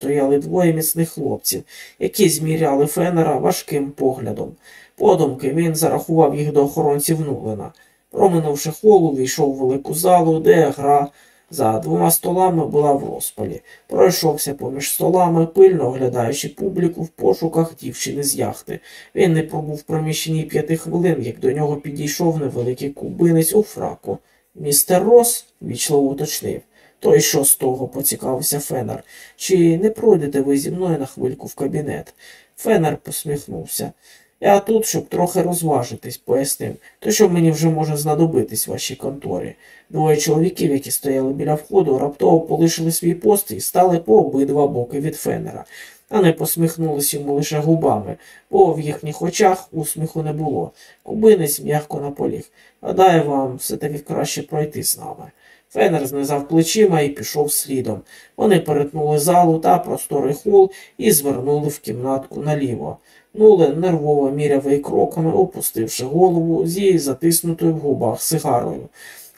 стояли двоє міцних хлопців, які зміряли фенера важким поглядом. Подумки він зарахував їх до охоронців Нулена. Проминувши холу, війшов в велику залу, де гра за двома столами була в розпалі. Пройшовся поміж столами, пильно оглядаючи публіку в пошуках дівчини з яхти. Він не пробув в приміщенні п'яти хвилин, як до нього підійшов невеликий кубинець у фраку. Містер Рос вічливо уточнив. То й що з того, поцікавився Фенер. Чи не пройдете ви зі мною на хвильку в кабінет? Фенер посміхнувся. Я тут, щоб трохи розважитись, пояснив, то що мені вже може знадобитись в вашій конторі. Двоє чоловіків, які стояли біля входу, раптово полишили свій пост і стали по обидва боки від фенера. Вони посміхнулись йому лише губами, бо в їхніх очах усміху не було. Кубинець м'яко наполіг. Гадаю, вам все-таки краще пройти з нами. Фенер знизав плечима і пішов слідом. Вони перетнули залу та просторий хол і звернули в кімнатку наліво. Нулен нервово міряв її кроками, опустивши голову зі затиснутою в губах сигарою.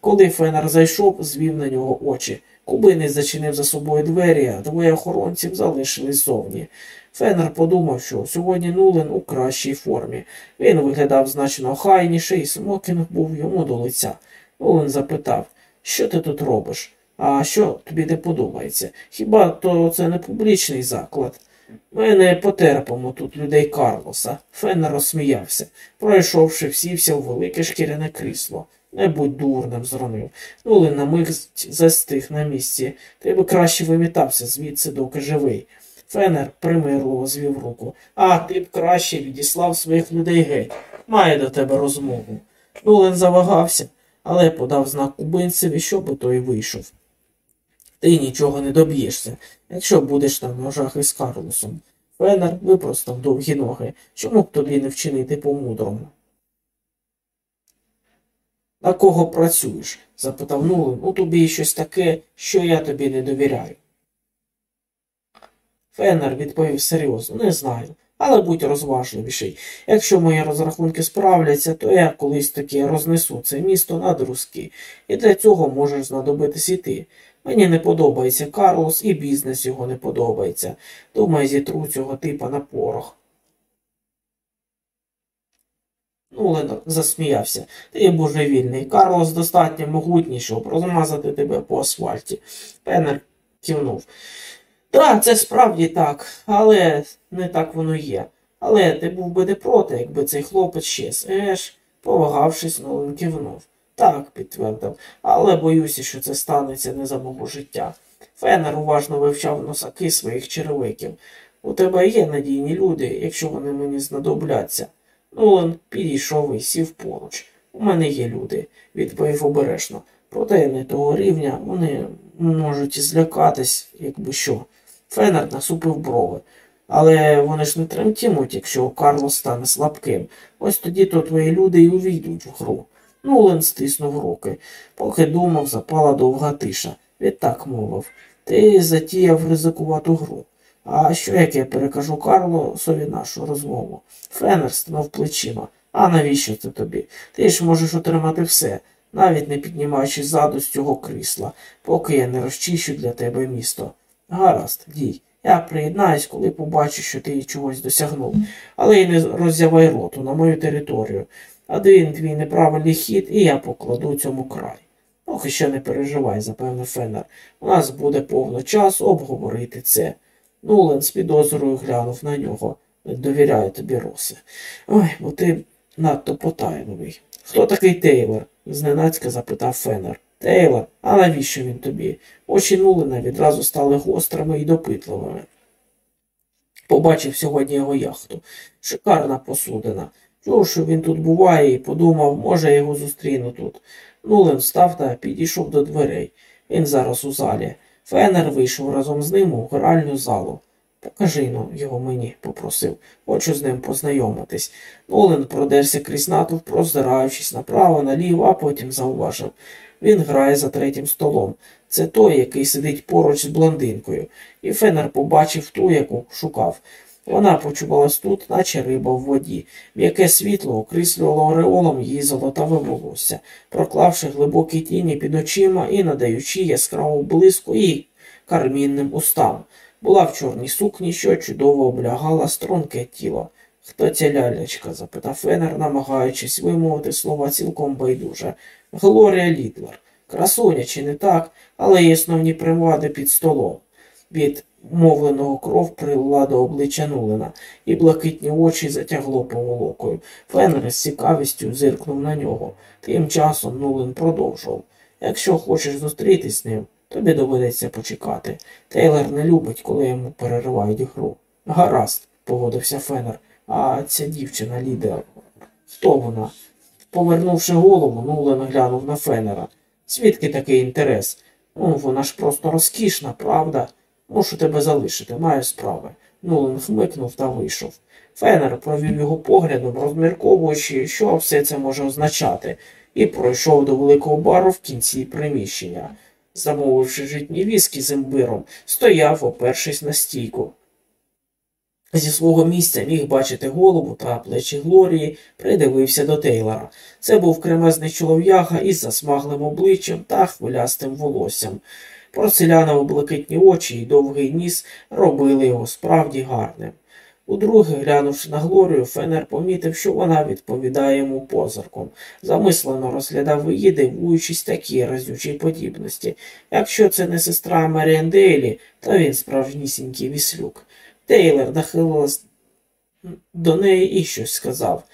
Коли Фенер зайшов, звів на нього очі. Кубинець зачинив за собою двері, а двоє охоронців залишились зовні. Фенер подумав, що сьогодні Нулен у кращій формі. Він виглядав значно хайніше, і смокінг був йому до лиця. Нулен запитав, що ти тут робиш? А що тобі не подобається? Хіба то це не публічний заклад? Ми не потерпимо тут людей Карлоса. Фенер розсміявся. Пройшовши, всівся у велике шкіряне крісло. Не будь дурним, зронив. Нули на миг застиг на місці. Ти би краще вимітався звідси, доки живий. Фенер примирливо звів руку. А ти б краще відіслав своїх людей геть. Має до тебе розмову. Нулен завагався, але подав знак кубинцеві, щоб той вийшов. Ти нічого не доб'єшся, якщо будеш на ножах із Карлосом. Фенер випростав довгі ноги. Чому б тобі не вчинити по-мудрому? На кого працюєш? запитав Нулин. У тобі щось таке, що я тобі не довіряю. Фенер відповів серйозно, не знаю, але будь розважливіший. Якщо мої розрахунки справляться, то я колись таки рознесу це місто на друзки, і для цього можеш знадобитись і ти. Мені не подобається Карлос, і бізнес його не подобається. Думаю, зітру цього типа на порох. Нулен засміявся. Ти божевільний. Карлос достатньо могутній, щоб розмазати тебе по асфальті. Пенер кивнув. Так, це справді так, але не так воно є. Але ти був би не проти, якби цей хлопець щез. Еш, повагавшись, Нолан кивнув. Так, підтвердив, але боюся, що це станеться не за мого життя. Фенер уважно вивчав носаки своїх черевиків. У тебе є надійні люди, якщо вони мені знадобляться. Нолан підійшов і сів поруч. У мене є люди, відповів обережно. Проте не того рівня вони можуть і злякатись, якби що. Фенер насупив брови. Але вони ж не тремтімуть, якщо Карлос стане слабким. Ось тоді то твої люди й увійдуть в гру. Нулен стиснув руки. Поки думав, запала довга тиша. Відтак мовив Ти затіяв ризикувату гру. А що як я перекажу Карлосові нашу розмову? Фенер стинув плечима. А навіщо це тобі? Ти ж можеш отримати все, навіть не піднімаючи ззаду з цього крісла, поки я не розчищу для тебе місто. Гаразд, дій. Я приєднаюсь, коли побачу, що ти чогось досягнув, але й не роззявай роту на мою територію. Один твій неправильний хід, і я покладу цьому край. Ох, ще не переживай, запевнив Феннер. У нас буде повно часу обговорити це. Нулен з підозрою глянув на нього. Довіряю тобі, Росе. Ой, бо ти надто потайливий. Хто такий Тейлор? зненацька запитав Феннер. Тейлор, а навіщо він тобі? Очі Нулена відразу стали гострими і допитливими. Побачив сьогодні його яхту. Шикарна посудина. Чув, що він тут буває, і подумав, може, я його зустріну тут. Нулен встав та підійшов до дверей. Він зараз у залі. Фенер вийшов разом з ним у гральну залу. Покажи ну, його мені, попросив. Хочу з ним познайомитись. Нолен продерся крізь натовп, прозираючись направо, наліво, а потім зауважив. Він грає за третім столом. Це той, який сидить поруч з блондинкою, і Фенер побачив ту, яку шукав. Вона почувалась тут, наче риба в воді. М'яке світло окрислювало ореолом її золотаве волосся, проклавши глибокі тіні під очима і надаючи яскраву блиску і кармінним устам. Була в чорній сукні, що чудово облягала струнке тіло. Хто ця лялячка? запитав Фенер, намагаючись вимовити слова цілком байдуже. Глорія Лідлер. Красуня, чи не так, але є основні привади під столом. Від мовленого кров прилила до обличчя Нулина, і блакитні очі затягло поволокою. Фенер з цікавістю зиркнув на нього. Тим часом Нулин продовжував. Якщо хочеш зустрітись з ним, тобі доведеться почекати. Тейлор не любить, коли йому переривають гру. Гаразд, погодився Фенер. А ця дівчина лідер. Хто вона? Повернувши голову, Нулин глянув на Фенера. Звідки такий інтерес? Ну, вона ж просто розкішна, правда? Мушу тебе залишити, маю справи. Нулин хмикнув та вийшов. Фенер провів його поглядом, розмірковуючи, що все це може означати, і пройшов до великого бару в кінці приміщення. Замовивши житні віскі з імбиром, стояв, опершись на стійку. Зі свого місця міг бачити голову та плечі Глорії, придивився до Тейлора. Це був кремезний чолов'яга із засмаглим обличчям та хвилястим волоссям. Порцелянові блакитні очі й довгий ніс робили його справді гарним. Удруге, глянувши на Глорію, Фенер помітив, що вона відповідає йому позирком. Замислено розглядав її, дивуючись такій разючій подібності. Якщо це не сестра Маріан Дейлі, то він справжнісінький віслюк. Тейлор нахилилась до неї і щось сказав.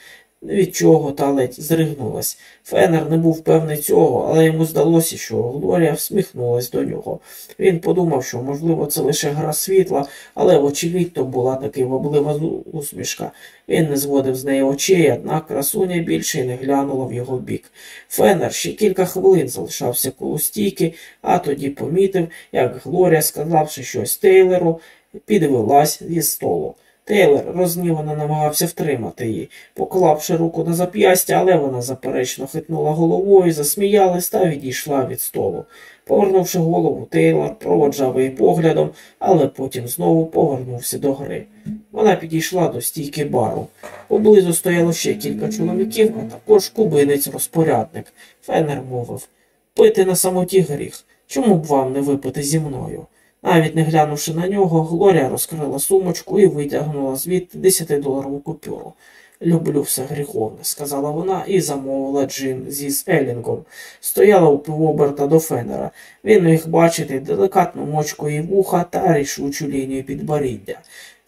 Від чого та ледь зригнулась. Фенер не був певний цього, але йому здалося, що Глорія всміхнулась до нього. Він подумав, що, можливо, це лише гра світла, але, вочевидь, то була таки воблива усмішка. Він не зводив з неї очей, однак красуня більше не глянула в його бік. Фенер ще кілька хвилин залишався коло стійки, а тоді помітив, як Глорія, сказавши щось Тейлеру, підвелась зі столу. Тейлор розгнівано намагався втримати її, поклавши руку на зап'ястя, але вона заперечно хитнула головою, засміялась та відійшла від столу. Повернувши голову, Тейлор проводжав її поглядом, але потім знову повернувся до гри. Вона підійшла до стійки бару. Поблизу стояло ще кілька чоловіків, а також кубинець-розпорядник. Фенер мовив пити на самоті гріх. Чому б вам не випити зі мною? Навіть не глянувши на нього, Глорія розкрила сумочку і витягнула звідти 10-доларову купюру. Люблю все гріховне, сказала вона і замовила джин зі спелінгом. Стояла у пивоберта до Фенера. Він міг бачити деликатну мочку її вуха та рішучу лінію підборіддя.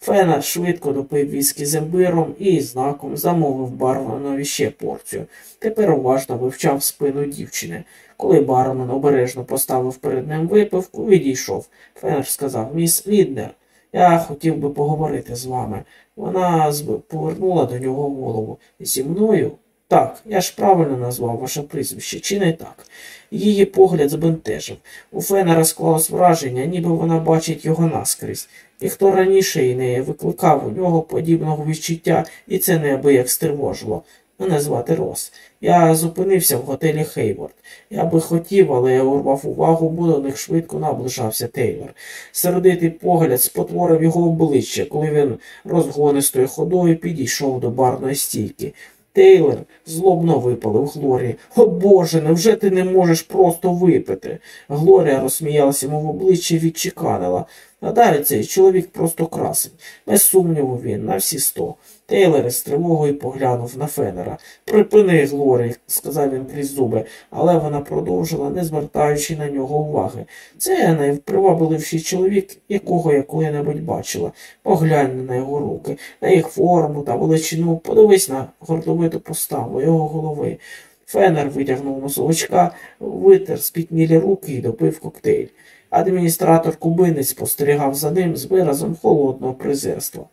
Фенер швидко допив віскі з імбиром і знаком замовив барменові ще порцію. Тепер уважно вивчав спину дівчини. Коли бармен обережно поставив перед ним випивку, відійшов. Фенер сказав Міс Ліднер, я хотів би поговорити з вами. Вона повернула до нього голову. Зі мною? Так, я ж правильно назвав ваше прізвище, чи не так? Її погляд збентежив. У Фенера склалось враження, ніби вона бачить його наскрізь. Ніхто раніше і не викликав у нього подібного відчуття, і це неабияк стривожило. Мене звати Рос. Я зупинився в готелі Хейворд. Я би хотів, але я урвав увагу, бо до них швидко наближався Тейлор. Сердитий погляд спотворив його обличчя, коли він розгонистою ходою підійшов до барної стійки. Тейлор злобно випалив Глорії. О Боже, невже ти не можеш просто випити? Глорія розсміялася йому в обличчя і відчеканила. Надалі цей чоловік просто красень. Без сумніву він, на всі сто. Тейлор з тривогою поглянув на Фенера. Припини, Глорі, сказав він крізь зуби, але вона продовжила, не звертаючи на нього уваги. Це найпривабливіший чоловік, якого я коли-небудь бачила. Поглянь на його руки, на їх форму та величину, подивись на гордовиту поставу його голови. Фенер витягнув носовичка, витер спітнілі руки і допив коктейль. Адміністратор кубинець спостерігав за ним з виразом холодного презирства.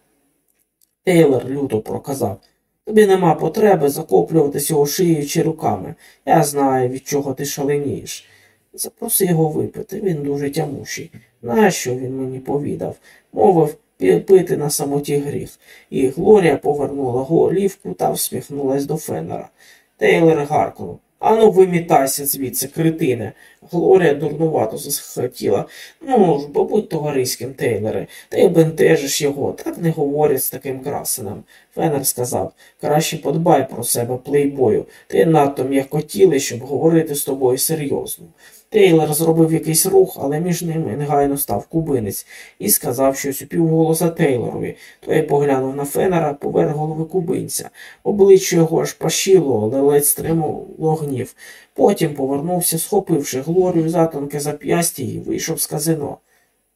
Тейлор люто проказав тобі нема потреби закоплюватися його шиєю чи руками. Я знаю, від чого ти шаленієш. Запроси його випити, він дуже тямущий. Нащо він мені повідав? Мовив пити на самоті гріх. І Глорія повернула голівку та всміхнулась до Феннера. Тейлор гаркнув. Ану, вимітайся звідси, критине. Глорія дурнувато захотіла. Ну ж, бо будь товариським, Тейлере, ти бентежиш його, так не говорять з таким красенем. Фенер сказав краще подбай про себе, плейбою. Ти надто м'якотілий, щоб говорити з тобою серйозно. Тейлор зробив якийсь рух, але між ними негайно став кубинець і сказав щось у півголоса Тейлорові. Той поглянув на фенера поверх голови кубинця. Обличчя його аж пашіло, але ледь стримувало гнів. Потім повернувся, схопивши Глорію за тонке зап'ястя і вийшов з казино.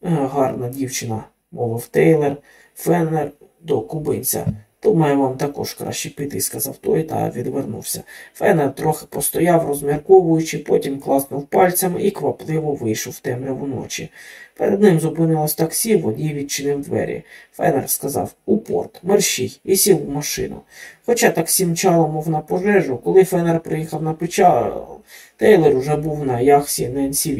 «Е, гарна дівчина, мовив Тейлор, фенер до кубинця. Думаю, вам також краще піти, сказав той та відвернувся. Фенер трохи постояв, розмірковуючи, потім класнув пальцями і квапливо вийшов в темряву ночі. Перед ним зупинилось таксі, водій відчинив двері. Фенер сказав у порт, мерщій, і сів в машину. Хоча таксі мчало, мов на пожежу, коли Фенер приїхав на печал, Тейлор уже був на яхсі на НСВ.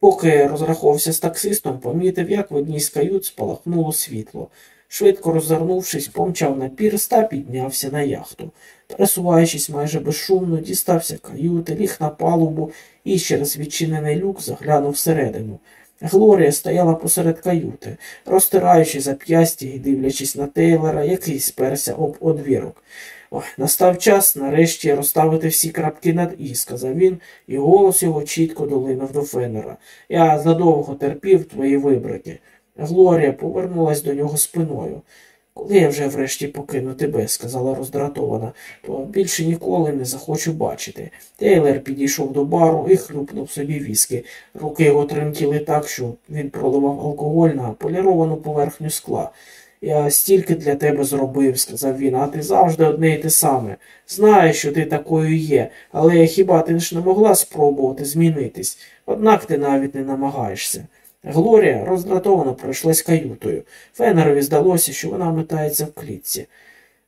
Поки розраховувався з таксистом, помітив, як в одній з кают спалахнуло світло. Швидко розвернувшись, помчав на пірс та піднявся на яхту. Пересуваючись майже безшумно, дістався каюти, ліг на палубу і через відчинений люк заглянув всередину. Глорія стояла посеред каюти, розтираючи зап'ястя і дивлячись на Тейлора, який сперся об одвірок. Ой, настав час нарешті розставити всі крапки над І, сказав він, і голос його чітко долинув до Фенера. Я задовго терпів твої вибрики. Глорія повернулась до нього спиною. Коли я вже врешті покину тебе, сказала роздратована, то більше ніколи не захочу бачити. Тейлер підійшов до бару і хлюпнув собі віски. Руки його тремтіли так, що він проливав алкоголь на поліровану поверхню скла. Я стільки для тебе зробив, сказав він, а ти завжди одне й те саме. Знаю, що ти такою є, але хіба ти ж не могла спробувати змінитись? Однак ти навіть не намагаєшся. Глорія роздратовано пройшлась каютою. Фенерові здалося, що вона метається в клітці.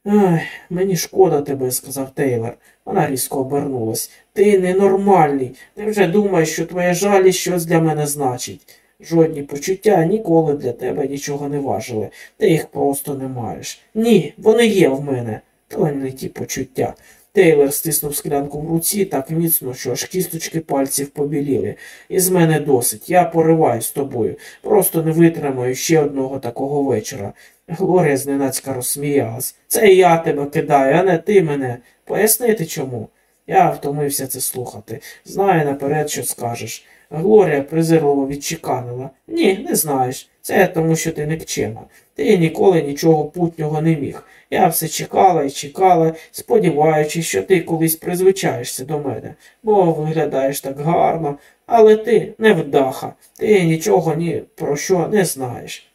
Ай, мені шкода тебе, сказав Тейлор. Вона різко обернулась. Ти ненормальний. Невже думаєш, що твоя жалість щось для мене значить? Жодні почуття ніколи для тебе нічого не важили. Ти їх просто не маєш. Ні, вони є в мене. То не ті почуття. Тейлор стиснув склянку в руці так міцно, що аж кісточки пальців побіліли. Із мене досить. Я пориваю з тобою. Просто не витримаю ще одного такого вечора. Глорія зненацька розсміялась. Це я тебе кидаю, а не ти мене. Пояснити чому? Я втомився це слухати. Знаю наперед, що скажеш. Глорія презирливо відчеканила. Ні, не знаєш. Це тому, що ти никчема. Ти ніколи нічого путнього не міг. Я все чекала і чекала, сподіваючись, що ти колись призвичаєшся до мене, бо виглядаєш так гарно, але ти невдаха, ти нічого ні про що не знаєш.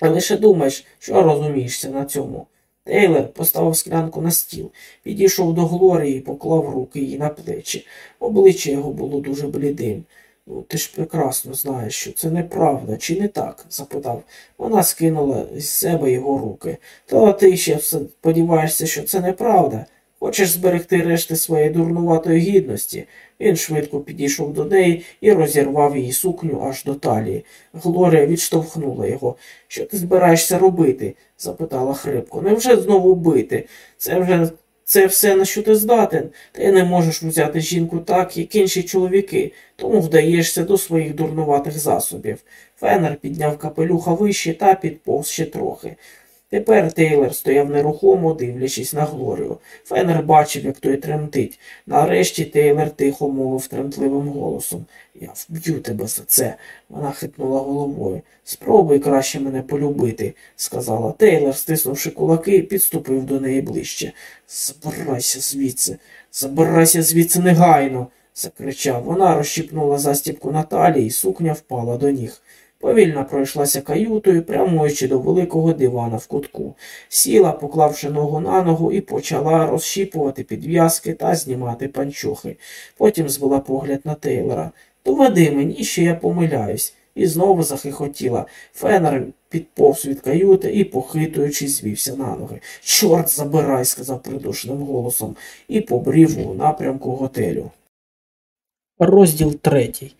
Лише думаєш, що розумієшся на цьому. Тейлер поставив склянку на стіл, підійшов до Глорії і поклав руки їй на плечі. Обличчя його було дуже блідим. Ну, ти ж прекрасно знаєш, що це неправда, чи не так? запитав. Вона скинула з себе його руки. То ти ще сподіваєшся, що це неправда? Хочеш зберегти решти своєї дурнуватої гідності? Він швидко підійшов до неї і розірвав її сукню аж до талії. Глорія відштовхнула його. Що ти збираєшся робити? запитала хрипко. Невже знову бити? Це вже це все, на що ти здатен. Ти не можеш взяти жінку так, як інші чоловіки, тому вдаєшся до своїх дурнуватих засобів. Фенер підняв капелюха вище та підповз ще трохи. Тепер Тейлор стояв нерухомо, дивлячись на Глорію. Фенер бачив, як той тремтить. Нарешті Тейлор тихо мовив тремтливим голосом. Я вб'ю тебе за це. Вона хитнула головою. Спробуй краще мене полюбити, сказала Тейлор, стиснувши кулаки, підступив до неї ближче. Забирайся звідси, забирайся звідси негайно, закричав. Вона розщіпнула застіпку Наталі, і сукня впала до ніг. Повільно пройшлася каютою, прямуючи до великого дивана в кутку. Сіла, поклавши ногу на ногу, і почала розщіпувати підв'язки та знімати панчохи. Потім звела погляд на Тейлора. Доведи мені, що я помиляюсь, і знову захихотіла. Фенер підповз від каюти і, похитуючись, звівся на ноги. Чорт забирай, сказав придушним голосом, і побрів у напрямку готелю. Розділ третій.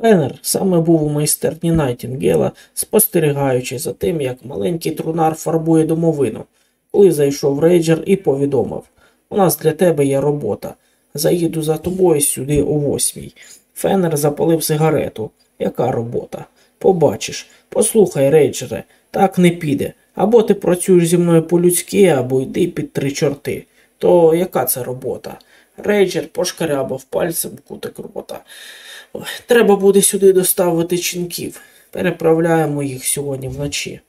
Фенер саме був у майстерні Найтінгела, спостерігаючи за тим, як маленький трунар фарбує домовину, коли зайшов рейджер і повідомив У нас для тебе є робота. Заїду за тобою сюди о восьмій. Фенер запалив сигарету. Яка робота? Побачиш. Послухай, рейджере, так не піде. Або ти працюєш зі мною по-людськи, або йди під три чорти. То яка це робота? Рейджер пошкарябав пальцем кутик рота. Треба буде сюди доставити чинків. Переправляємо їх сьогодні вночі.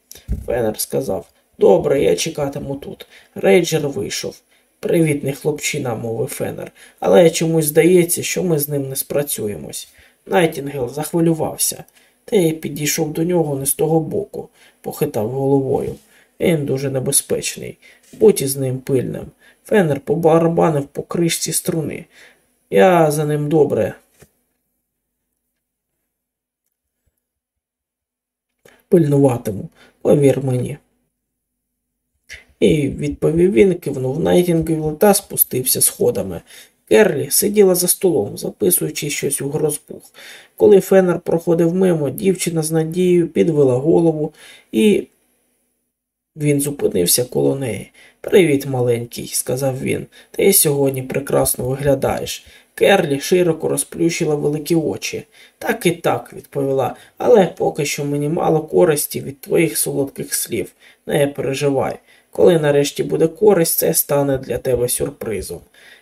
Фенер сказав. Добре, я чекатиму тут. Рейджер вийшов. Привітний хлопчина, мовив Фенер, але чомусь здається, що ми з ним не спрацюємось. Найтінгел захвилювався, ти підійшов до нього не з того боку, похитав головою. Він дуже небезпечний. Будь із ним пильним. Фенер побарабанив по кришці труни. Я за ним добре. Пильнуватиму, повір мені. І, відповів він, кивнув Найтінгел та спустився сходами. Керлі сиділа за столом, записуючи щось у гросбух. Коли Фенер проходив мимо, дівчина з надією підвела голову, і він зупинився коло неї. Привіт, маленький, сказав він. Ти сьогодні прекрасно виглядаєш. Керлі широко розплющила великі очі. Так і так, відповіла, але поки що мені мало користі від твоїх солодких слів. Не переживай. Коли нарешті буде користь, це стане для тебе сюрпризом.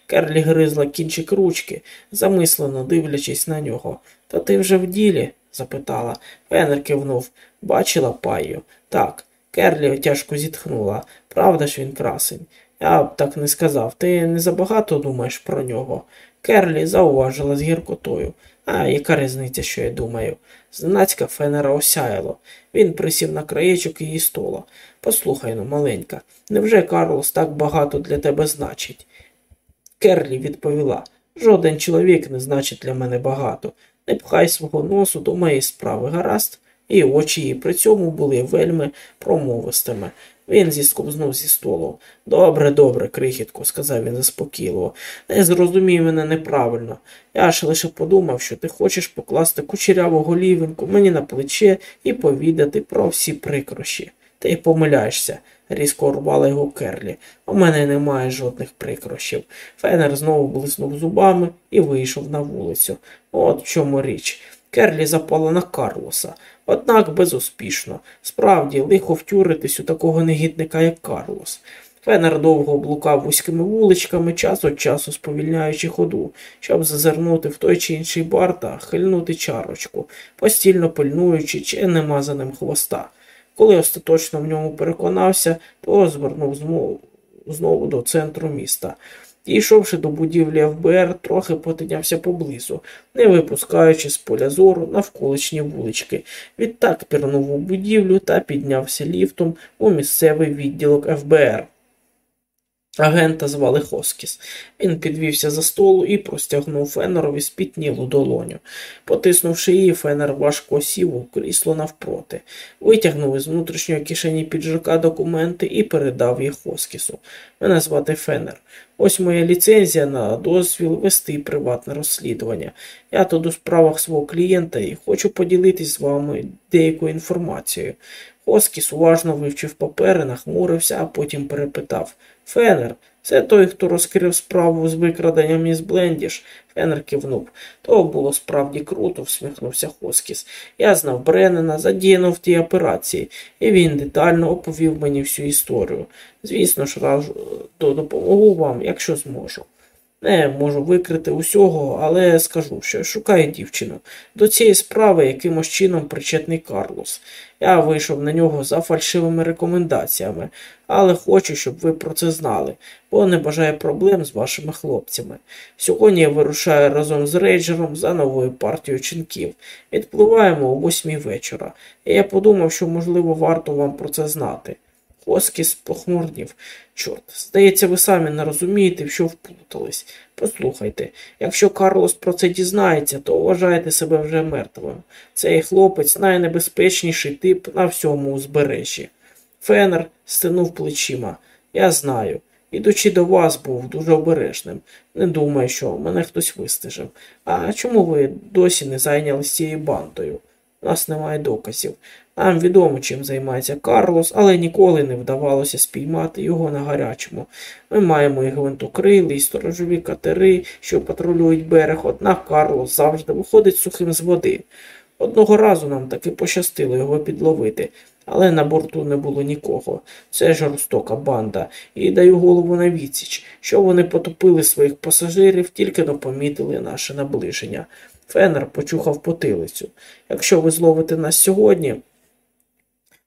Керлі гризла кінчик ручки, замислено дивлячись на нього. Та ти вже в ділі? запитала. Венер кивнув. Бачила паю. Так. Керлі тяжко зітхнула. Правда ж він красень? Я б так не сказав. Ти не забагато думаєш про нього. Керлі зауважила з гіркотою. А яка різниця, що я думаю? Зненацька Фенера осяяло. Він присів на краєчок її стола. Послухай ну, маленька, невже Карлос так багато для тебе значить? Керлі відповіла жоден чоловік не значить для мене багато. Не пхай свого носу до моєї справи, гаразд, і очі її при цьому були вельми промовистими. Він зіскобзнув зі столу. Добре, добре, крихітко, сказав він заспокійливо. Не зрозумій мене неправильно. Я ж лише подумав, що ти хочеш покласти кучеряву голівинку мені на плече і повідати про всі прикрощі. Ти помиляєшся, різко урвала його Керлі. У мене немає жодних прикрощів. Фенер знову блиснув зубами і вийшов на вулицю. От в чому річ. Керлі запала на Карлоса, однак безуспішно. Справді, лихо втюритись у такого негідника, як Карлос. Фенер довго блукав вузькими вуличками, час від часу сповільняючи ходу, щоб зазирнути в той чи інший бар та хильнути чарочку, постільно пильнуючи, чи нема за ним хвоста. Коли остаточно в ньому переконався, то звернув знову до центру міста. Дійшовши до будівлі ФБР, трохи потинявся поблизу, не випускаючи з поля зору навколишні вулички. Відтак пірнув у будівлю та піднявся ліфтом у місцевий відділок ФБР. Агента звали Хоскіс. Він підвівся за столу і простягнув Фенерові спітнілу долоню. Потиснувши її, Фенер важко сів у крісло навпроти, витягнув із внутрішньої кишені піджака документи і передав їх Хоскісу. Мене звати Фенер. Ось моя ліцензія на дозвіл вести приватне розслідування. Я тут у справах свого клієнта і хочу поділитись з вами деякою інформацією. Хоскіс уважно вивчив папери, нахмурився, а потім перепитав Фенер, це той, хто розкрив справу з викраденням із Блендіш. Фенер кивнув. То було справді круто, всміхнувся Хоскіс. Я знав Бреннена, задіяно в тій операції, і він детально оповів мені всю історію. Звісно ж, раджу допомогу вам, якщо зможу. Не можу викрити усього, але скажу, що шукаю дівчину. До цієї справи якимось чином причетний Карлос. Я вийшов на нього за фальшивими рекомендаціями, але хочу, щоб ви про це знали, бо не бажаю проблем з вашими хлопцями. Сьогодні я вирушаю разом з рейджером за новою партією чинків. Відпливаємо о восьмій вечора, і я подумав, що, можливо, варто вам про це знати. Хоскіс похмурнів. Чорт, здається, ви самі не розумієте, в що вплутались. Послухайте, якщо Карлос про це дізнається, то вважайте себе вже мертвим. Цей хлопець найнебезпечніший тип на всьому узбережжі. Фенер стинув плечима. Я знаю. Ідучи до вас, був дуже обережним. Не думаю, що мене хтось вистежив. А чому ви досі не зайнялись цією бандою? У нас немає доказів. Нам відомо, чим займається Карлос, але ніколи не вдавалося спіймати його на гарячому. Ми маємо і гвинтокрили, і сторожові катери, що патрулюють берег, однак Карлос завжди виходить сухим з води. Одного разу нам таки пощастило його підловити. але на борту не було нікого. Це жорстока банда, і даю голову на відсіч, що вони потопили своїх пасажирів, тільки но помітили наше наближення. Фенер почухав потилицю. Якщо ви зловите нас сьогодні,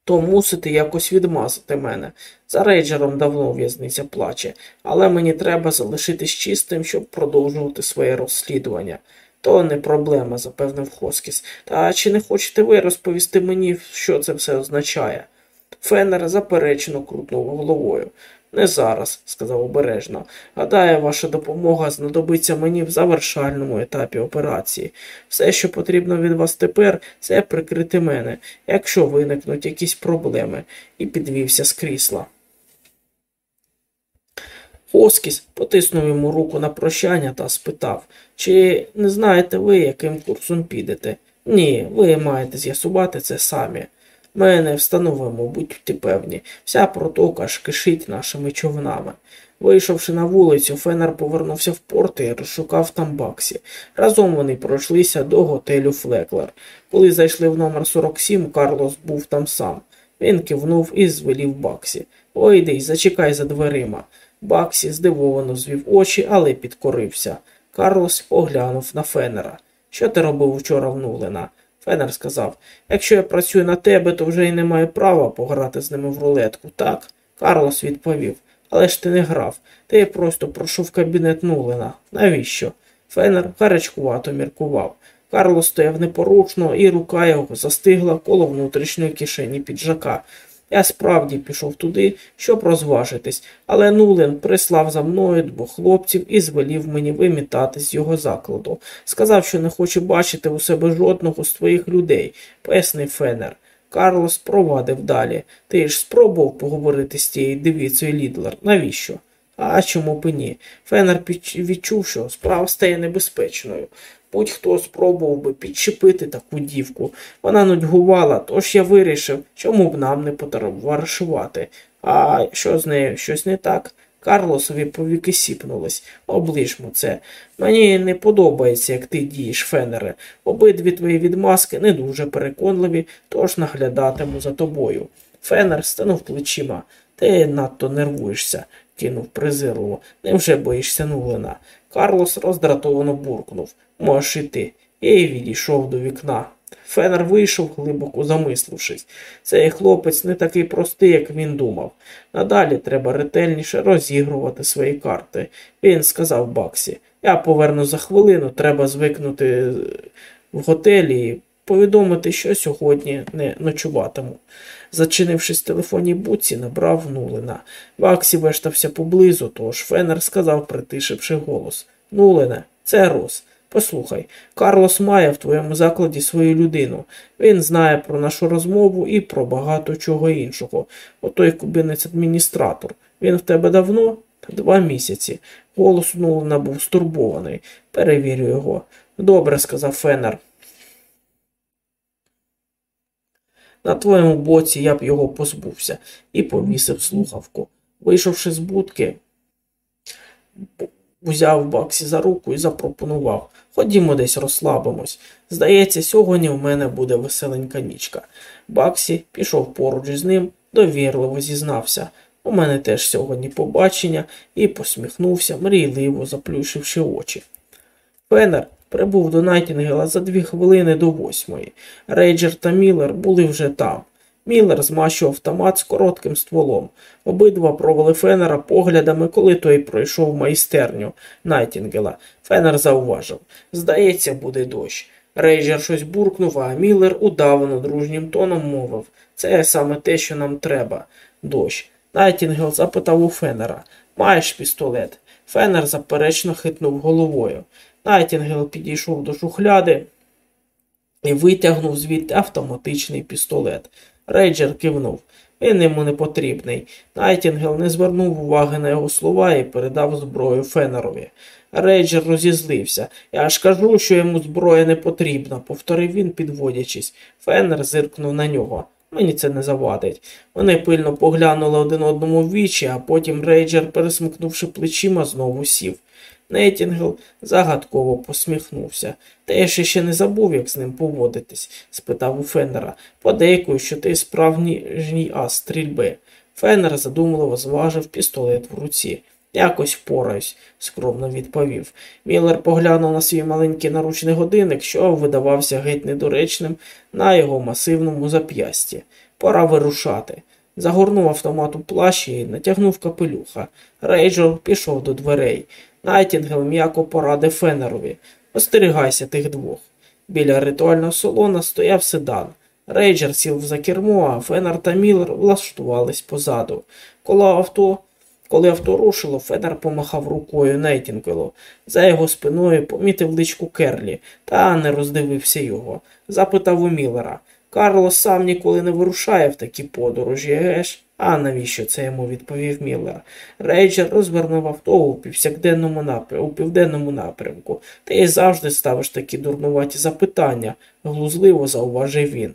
то мусите якось відмазати мене. За рейджером давно в'язниця плаче, але мені треба залишитись чистим, щоб продовжувати своє розслідування. То не проблема, запевнив Хоскіс. Та чи не хочете ви розповісти мені, що це все означає? Феннер заперечно крутнув головою. Не зараз, сказав обережно. Гадаю, ваша допомога знадобиться мені в завершальному етапі операції. Все, що потрібно від вас тепер, це прикрити мене, якщо виникнуть якісь проблеми, і підвівся з крісла. Хоскіс потиснув йому руку на прощання та спитав, чи не знаєте ви, яким курсом підете? Ні, ви маєте з'ясувати це самі. Ми не встановимо, будьте певні, вся протока ж кишить нашими човнами. Вийшовши на вулицю, Фенер повернувся в порт і розшукав там Баксі. Разом вони пройшлися до готелю Флеклер. Коли зайшли в номер 47, Карлос був там сам. Він кивнув і звелів Баксі. Ойди, зачекай за дверима. Баксі здивовано звів очі, але підкорився. Карлос поглянув на Фенера. Що ти робив вчора в Нулена? Фенер сказав, якщо я працюю на тебе, то вже й не маю права пограти з ними в рулетку, так? Карлос відповів. Але ж ти не грав. Ти просто пройшов кабінет Нулина. Навіщо? Фенер гарячкувато міркував. Карлос стояв непорушно, і рука його застигла коло внутрішньої кишені піджака. Я справді пішов туди, щоб розважитись, але Нулен прислав за мною двох хлопців і звелів мені вимітати з його закладу. Сказав, що не хоче бачити у себе жодного з твоїх людей, пояснив Фенер. Карлос провадив далі. Ти ж спробував поговорити з тією дивіцею Лідлер. Навіщо? А чому б ні? Фенер відчув, що справа стає небезпечною. Будь-хто спробував би підчепити таку дівку. Вона нудьгувала, тож я вирішив, чому б нам не потоваришувати. А що з нею щось не так? Карлосові повіки сіпнулись. Оближмо це. Мені не подобається, як ти дієш, Фенере. Обидві твої відмазки не дуже переконливі, тож наглядатиму за тобою. Фенер стенув плечима. Ти надто нервуєшся, кинув презирливо. Невже боїшся Нулена? Карлос роздратовано буркнув. Можеш іти. І відійшов до вікна. Фенер вийшов, глибоко замислившись. Цей хлопець не такий простий, як він думав. Надалі треба ретельніше розігрувати свої карти. Він сказав Баксі. Я поверну за хвилину, треба звикнути в готелі і повідомити, що сьогодні не ночуватиму. Зачинившись в телефонній буці, набрав Нулина. Баксі вештався поблизу, тож Фенер сказав, притишивши голос Нулине, це Рос. Послухай, Карлос має в твоєму закладі свою людину. Він знає про нашу розмову і про багато чого іншого. Отой кубинець адміністратор. Він в тебе давно? Два місяці. Голос у Нолана був стурбований. Перевірю його. Добре, сказав Фенер. На твоєму боці я б його позбувся і повісив слухавку. Вийшовши з будки, узяв Баксі за руку і запропонував Ходімо десь розслабимось. Здається, сьогодні в мене буде веселенька нічка. Баксі пішов поруч із ним, довірливо зізнався. У мене теж сьогодні побачення і посміхнувся, мрійливо заплющивши очі. Фенер прибув до Найтінгела за дві хвилини до восьмої. Рейджер та Міллер були вже там. Міллер змащував автомат з коротким стволом. Обидва провели Фенера поглядами, коли той пройшов майстерню Найтінгела. Фенер зауважив Здається, буде дощ. Рейджер щось буркнув, а Міллер удавано дружнім тоном мовив Це саме те, що нам треба. Дощ. Найтінгел запитав у Фенера Маєш пістолет? Фенер заперечно хитнув головою. Найтінгел підійшов до шухляди і витягнув звідти автоматичний пістолет. Рейджер кивнув. Він йому не потрібний. Найтінгел не звернув уваги на його слова і передав зброю Фенерові. Рейджер розізлився. Я ж кажу, що йому зброя не потрібна, повторив він, підводячись. Фенер зиркнув на нього. Мені це не завадить. Вони пильно поглянули один одному в вічі, а потім Рейджер, пересмикнувши плечима, знову сів. Найтінгел загадково посміхнувся. Та ще ще не забув, як з ним поводитись? спитав у Феннера. Подейкують, що ти справжній ас стрільби. Феннер задумливо зважив пістолет в руці. Якось впораюсь, скромно відповів. Міллер поглянув на свій маленький наручний годинник, що видавався геть недоречним на його масивному зап'ясті. Пора вирушати. Загорнув автомат у плащ і натягнув капелюха. Рейджер пішов до дверей. Найтінгел м'яко порадив Фенерові. Остерігайся тих двох. Біля ритуального салона стояв седан. Рейджер сів за кермо, а Фенер та Міллер влаштувались позаду. Коло авто коли авто рушило, Фенер помахав рукою Найтінгелу. За його спиною помітив личко Керлі, та не роздивився його. Запитав у Міллера. Карлос сам ніколи не вирушає в такі подорожі, геш? А навіщо це йому відповів Міллер? Рейджер розвернув авто у півсякденному напрямку, у південному напрямку. Ти завжди ставиш такі дурнуваті запитання, глузливо зауважив він.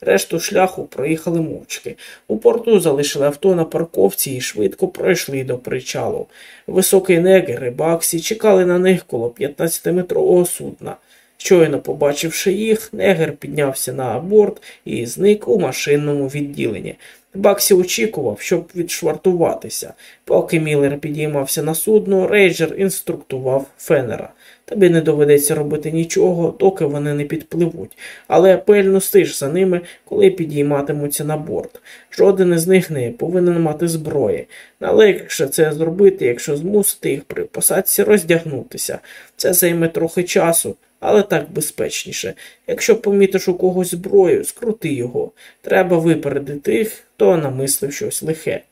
Решту шляху проїхали мовчки. У порту залишили авто на парковці і швидко пройшли до причалу. Високий негер і баксі чекали на них коло 15-метрового судна. Щойно побачивши їх, негер піднявся на борт і зник у машинному відділенні. Баксі очікував, щоб відшвартуватися. Поки Міллер підіймався на судно, рейджер інструктував Фенера. Тобі не доведеться робити нічого, доки вони не підпливуть, але пильно стиж за ними, коли підійматимуться на борт. Жоден із них не повинен мати зброї. Налегше це зробити, якщо змусити їх при посадці роздягнутися. Це займе трохи часу, але так безпечніше. Якщо помітиш у когось зброю, скрути його. Треба випередити тих, хто намислив щось лихе.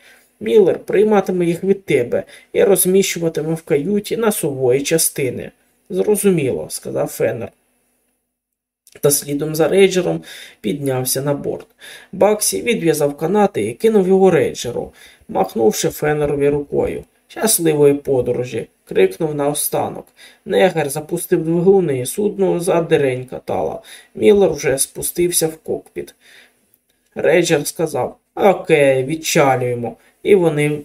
Міллер прийматиме їх від тебе і розміщуватиме в каюті на сувої частини. Зрозуміло, сказав Феннер. Та слідом за рейджером піднявся на борт. Баксі відв'язав канати і кинув його рейджеру, махнувши Феннерові рукою. Щасливої подорожі. Крикнув наостанок. Негер запустив двигуни і судно за дерень катала. Міллер вже спустився в кокпіт. Рейджер сказав Окей, відчалюємо. І вони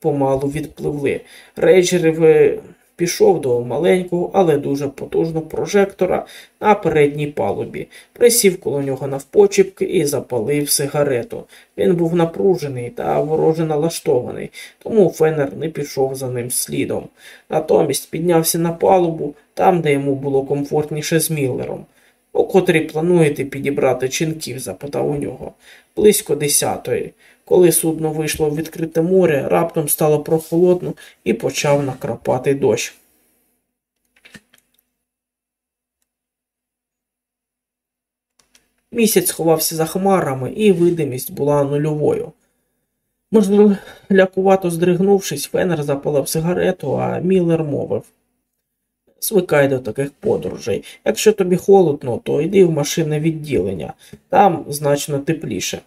помалу відпливли. Рейджери пішов до маленького, але дуже потужного прожектора на передній палубі, присів коло нього навпочіпки і запалив сигарету. Він був напружений та вороже налаштований, тому Фенер не пішов за ним слідом. Натомість піднявся на палубу там, де йому було комфортніше з Міллером. У котрій плануєте підібрати чинків? запитав у нього. Близько десятої. Коли судно вийшло в відкрите море, раптом стало прохолодно і почав накрапати дощ. Місяць сховався за хмарами, і видимість була нульовою. Можливо, лякувато здригнувшись, Фенер запалив сигарету, а Міллер мовив Звикай до таких подорожей. Якщо тобі холодно, то йди в машинне відділення, там значно тепліше.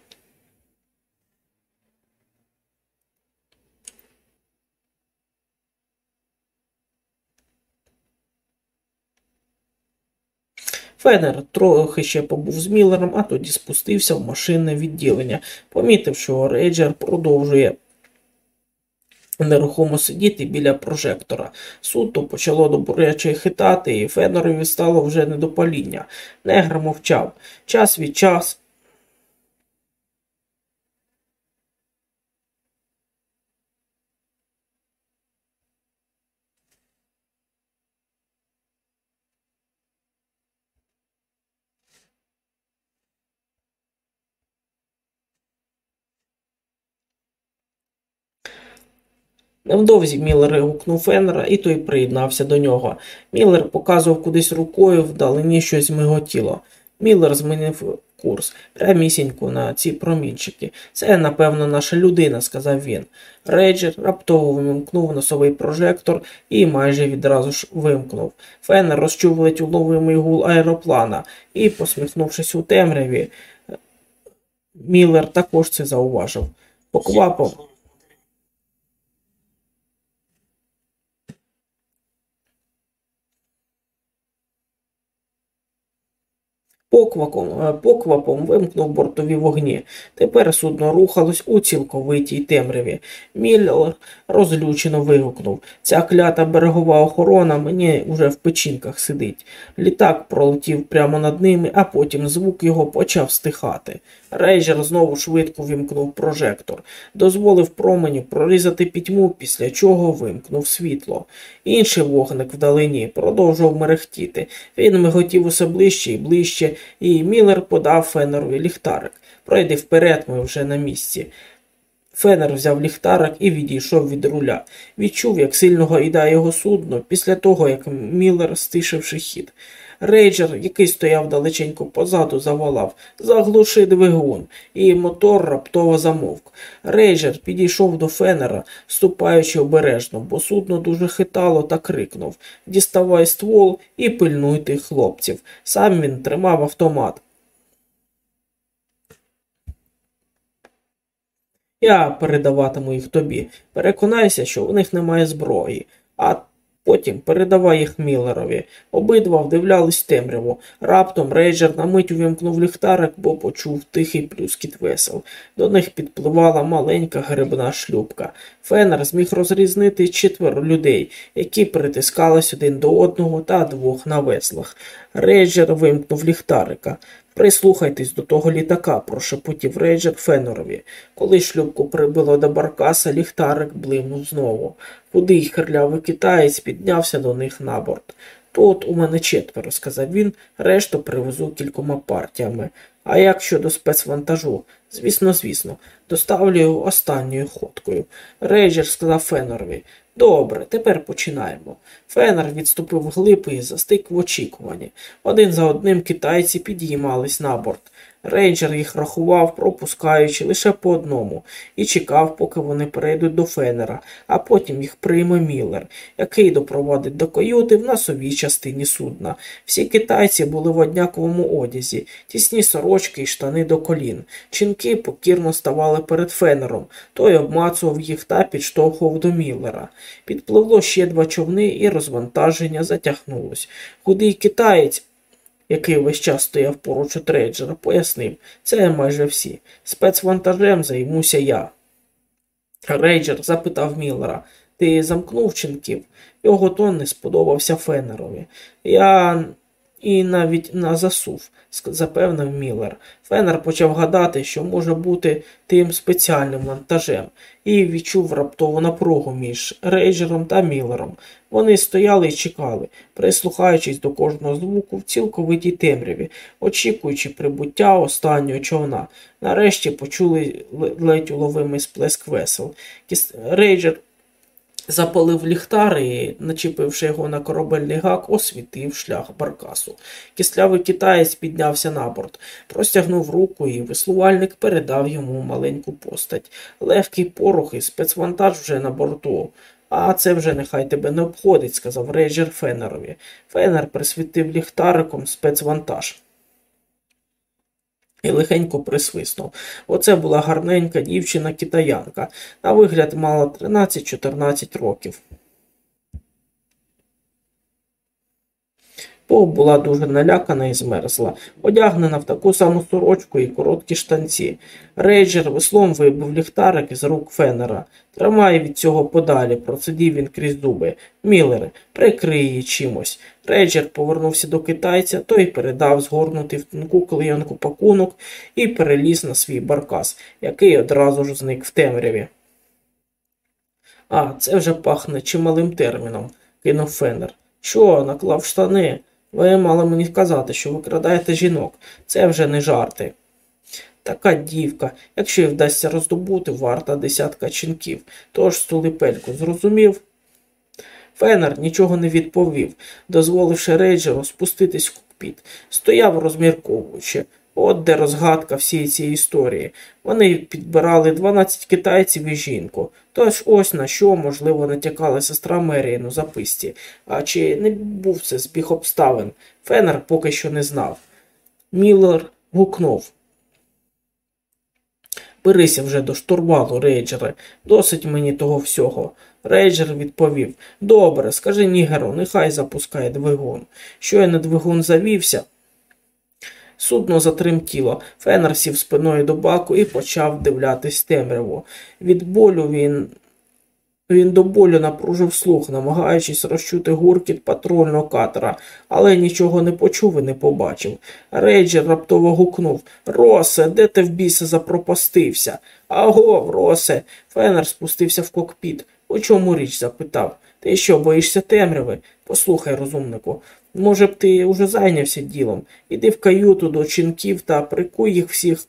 Фенер трохи ще побув з Міллером, а тоді спустився в машинне відділення, помітив, що Рейджер продовжує нерухомо сидіти біля прожектора. Суто почало добряче хитати, і Фенерові стало вже не до паління. Негр мовчав. Час від часу Невдовзі Міллер гукнув Феннера, і той приєднався до нього. Міллер показував кудись рукою, вдалині щось миготіло. Міллер змінив курс прямісінько на ці промінчики. Це, напевно, наша людина, сказав він. Рейджер раптово вимкнув носовий прожектор і майже відразу ж вимкнув. Феннер розчув ледь уловимий гул аероплана і, посміхнувшись у темряві, Міллер також це зауважив. Поквапом. Покваком, е, поквапом вимкнув бортові вогні. Тепер судно рухалось у цілковитій темряві. Міллер розлючено вигукнув. Ця клята берегова охорона мені уже в печінках сидить. Літак пролетів прямо над ними, а потім звук його почав стихати. Рейджер знову швидко вимкнув прожектор, дозволив променю прорізати пітьму, після чого вимкнув світло. Інший вогник вдалині продовжував мерехтіти. Він миготів усе ближче і ближче, і Міллер подав Фенерові ліхтарик. Пройди вперед, ми вже на місці. Фенер взяв ліхтарик і відійшов від руля. Відчув, як сильно гайдає його судно після того, як Міллер стишивши хід. Рейджер, який стояв далеченько позаду, заволав Заглуши двигун, і мотор раптово замовк. Рейджер підійшов до фенера, ступаючи обережно, бо судно дуже хитало та крикнув Діставай ствол і пильнуй тих хлопців. Сам він тримав автомат. Я передаватиму їх тобі. Переконайся, що у них немає зброї. А Потім передавай їх Міллерові. Обидва вдивлялись темряву. Раптом рейджер на мить увімкнув ліхтарик, бо почув тихий плюскіт весел. До них підпливала маленька грибна шлюбка. Фенер зміг розрізнити четверо людей, які притискались один до одного та двох на веслах. Рейджер вимкнув ліхтарика. Прислухайтесь до того літака, прошепотів Рейджер Фенорові. Коли шлюбку прибило до баркаса, ліхтарик блимнув знову. Худий хирлявий китаєць піднявся до них на борт. Тут у мене четверо, сказав він, решту привезу кількома партіями. А як щодо спецвантажу? Звісно, звісно, доставлю останньою ходкою. Рейджер сказав Фенорові. Добре, тепер починаємо. Фенер відступив глиб і застиг в очікуванні. Один за одним китайці підіймались на борт. Рейнджер їх рахував, пропускаючи лише по одному, і чекав, поки вони перейдуть до фенера, а потім їх прийме Міллер, який допроводить до каюти в носовій частині судна. Всі китайці були в однаковому одязі, тісні сорочки і штани до колін. Чинки покірно ставали перед фенером, той обмацував їх та підштовхував до Міллера. Підпливло ще два човни, і розвантаження затягнулось. Худий китаєць який весь час стояв поруч у трейджера, пояснив, це майже всі. Спецвантажем займуся я. Рейджер запитав Міллера, ти замкнув чинків? Його тон не сподобався Фенерові. Я і навіть на засув, запевнив Міллер. Фенер почав гадати, що може бути тим спеціальним вантажем, і відчув раптову напругу між Рейджером та Міллером. Вони стояли і чекали, прислухаючись до кожного звуку в цілковитій темряві, очікуючи прибуття останнього човна. Нарешті почули ледь уловимий сплеск весел. Рейджер Запалив ліхтар і, начепивши його на корабельний гак, освітив шлях баркасу. Кислявий китаєць піднявся на борт, простягнув руку, і веслувальник передав йому маленьку постать. Легкий порох і спецвантаж вже на борту. А це вже нехай тебе не обходить, сказав рейджер Фенерові. Фенер присвітив ліхтариком спецвантаж і лихенько присвиснув. Оце була гарненька дівчина-китаянка. На вигляд мала 13-14 років. Пов була дуже налякана і змерзла, одягнена в таку саму сорочку і короткі штанці. Рейджер веслом вибив ліхтарик із рук фенера. Тримай від цього подалі, процедів він крізь зуби. Міллере, прикрий її чимось. Рейджер повернувся до китайця, той передав згорнутий в тонку клеєнку пакунок і переліз на свій баркас, який одразу ж зник в темряві. А, це вже пахне чималим терміном, кинув фенер. Що, наклав штани? Ви мали мені сказати, що викрадаєте жінок. Це вже не жарти. Така дівка, якщо їй вдасться роздобути, варта десятка чинків. Тож стулипельку зрозумів. Фенер нічого не відповів, дозволивши рейджеру спуститись в кокпіт. Стояв, розмірковуючи. От де розгадка всієї цієї історії. Вони підбирали 12 китайців і жінку. Тож ось на що, можливо, натякала сестра Меріїн у записці. А чи не був це збіг обставин? Фенер поки що не знав. Міллер гукнув. Берися вже до штурвалу, рейджере, досить мені того всього. Рейджер відповів Добре, скажи Нігеру, нехай запускає двигун. Щойно двигун завівся. Судно затремтіло. Фенер сів спиною до баку і почав дивлятись темряву. Від болю він. Він до болю напружив слух, намагаючись розчути гуркіт патрульного катера, але нічого не почув і не побачив. Рейджер раптово гукнув Росе, де ти в біса запропастився? Агов, Росе. Фенер спустився в кокпіт. У чому річ? запитав. Ти що, боїшся темряви? Послухай, розумнику. Може б ти уже зайнявся ділом. Іди в каюту до чинків та прикуй їх всіх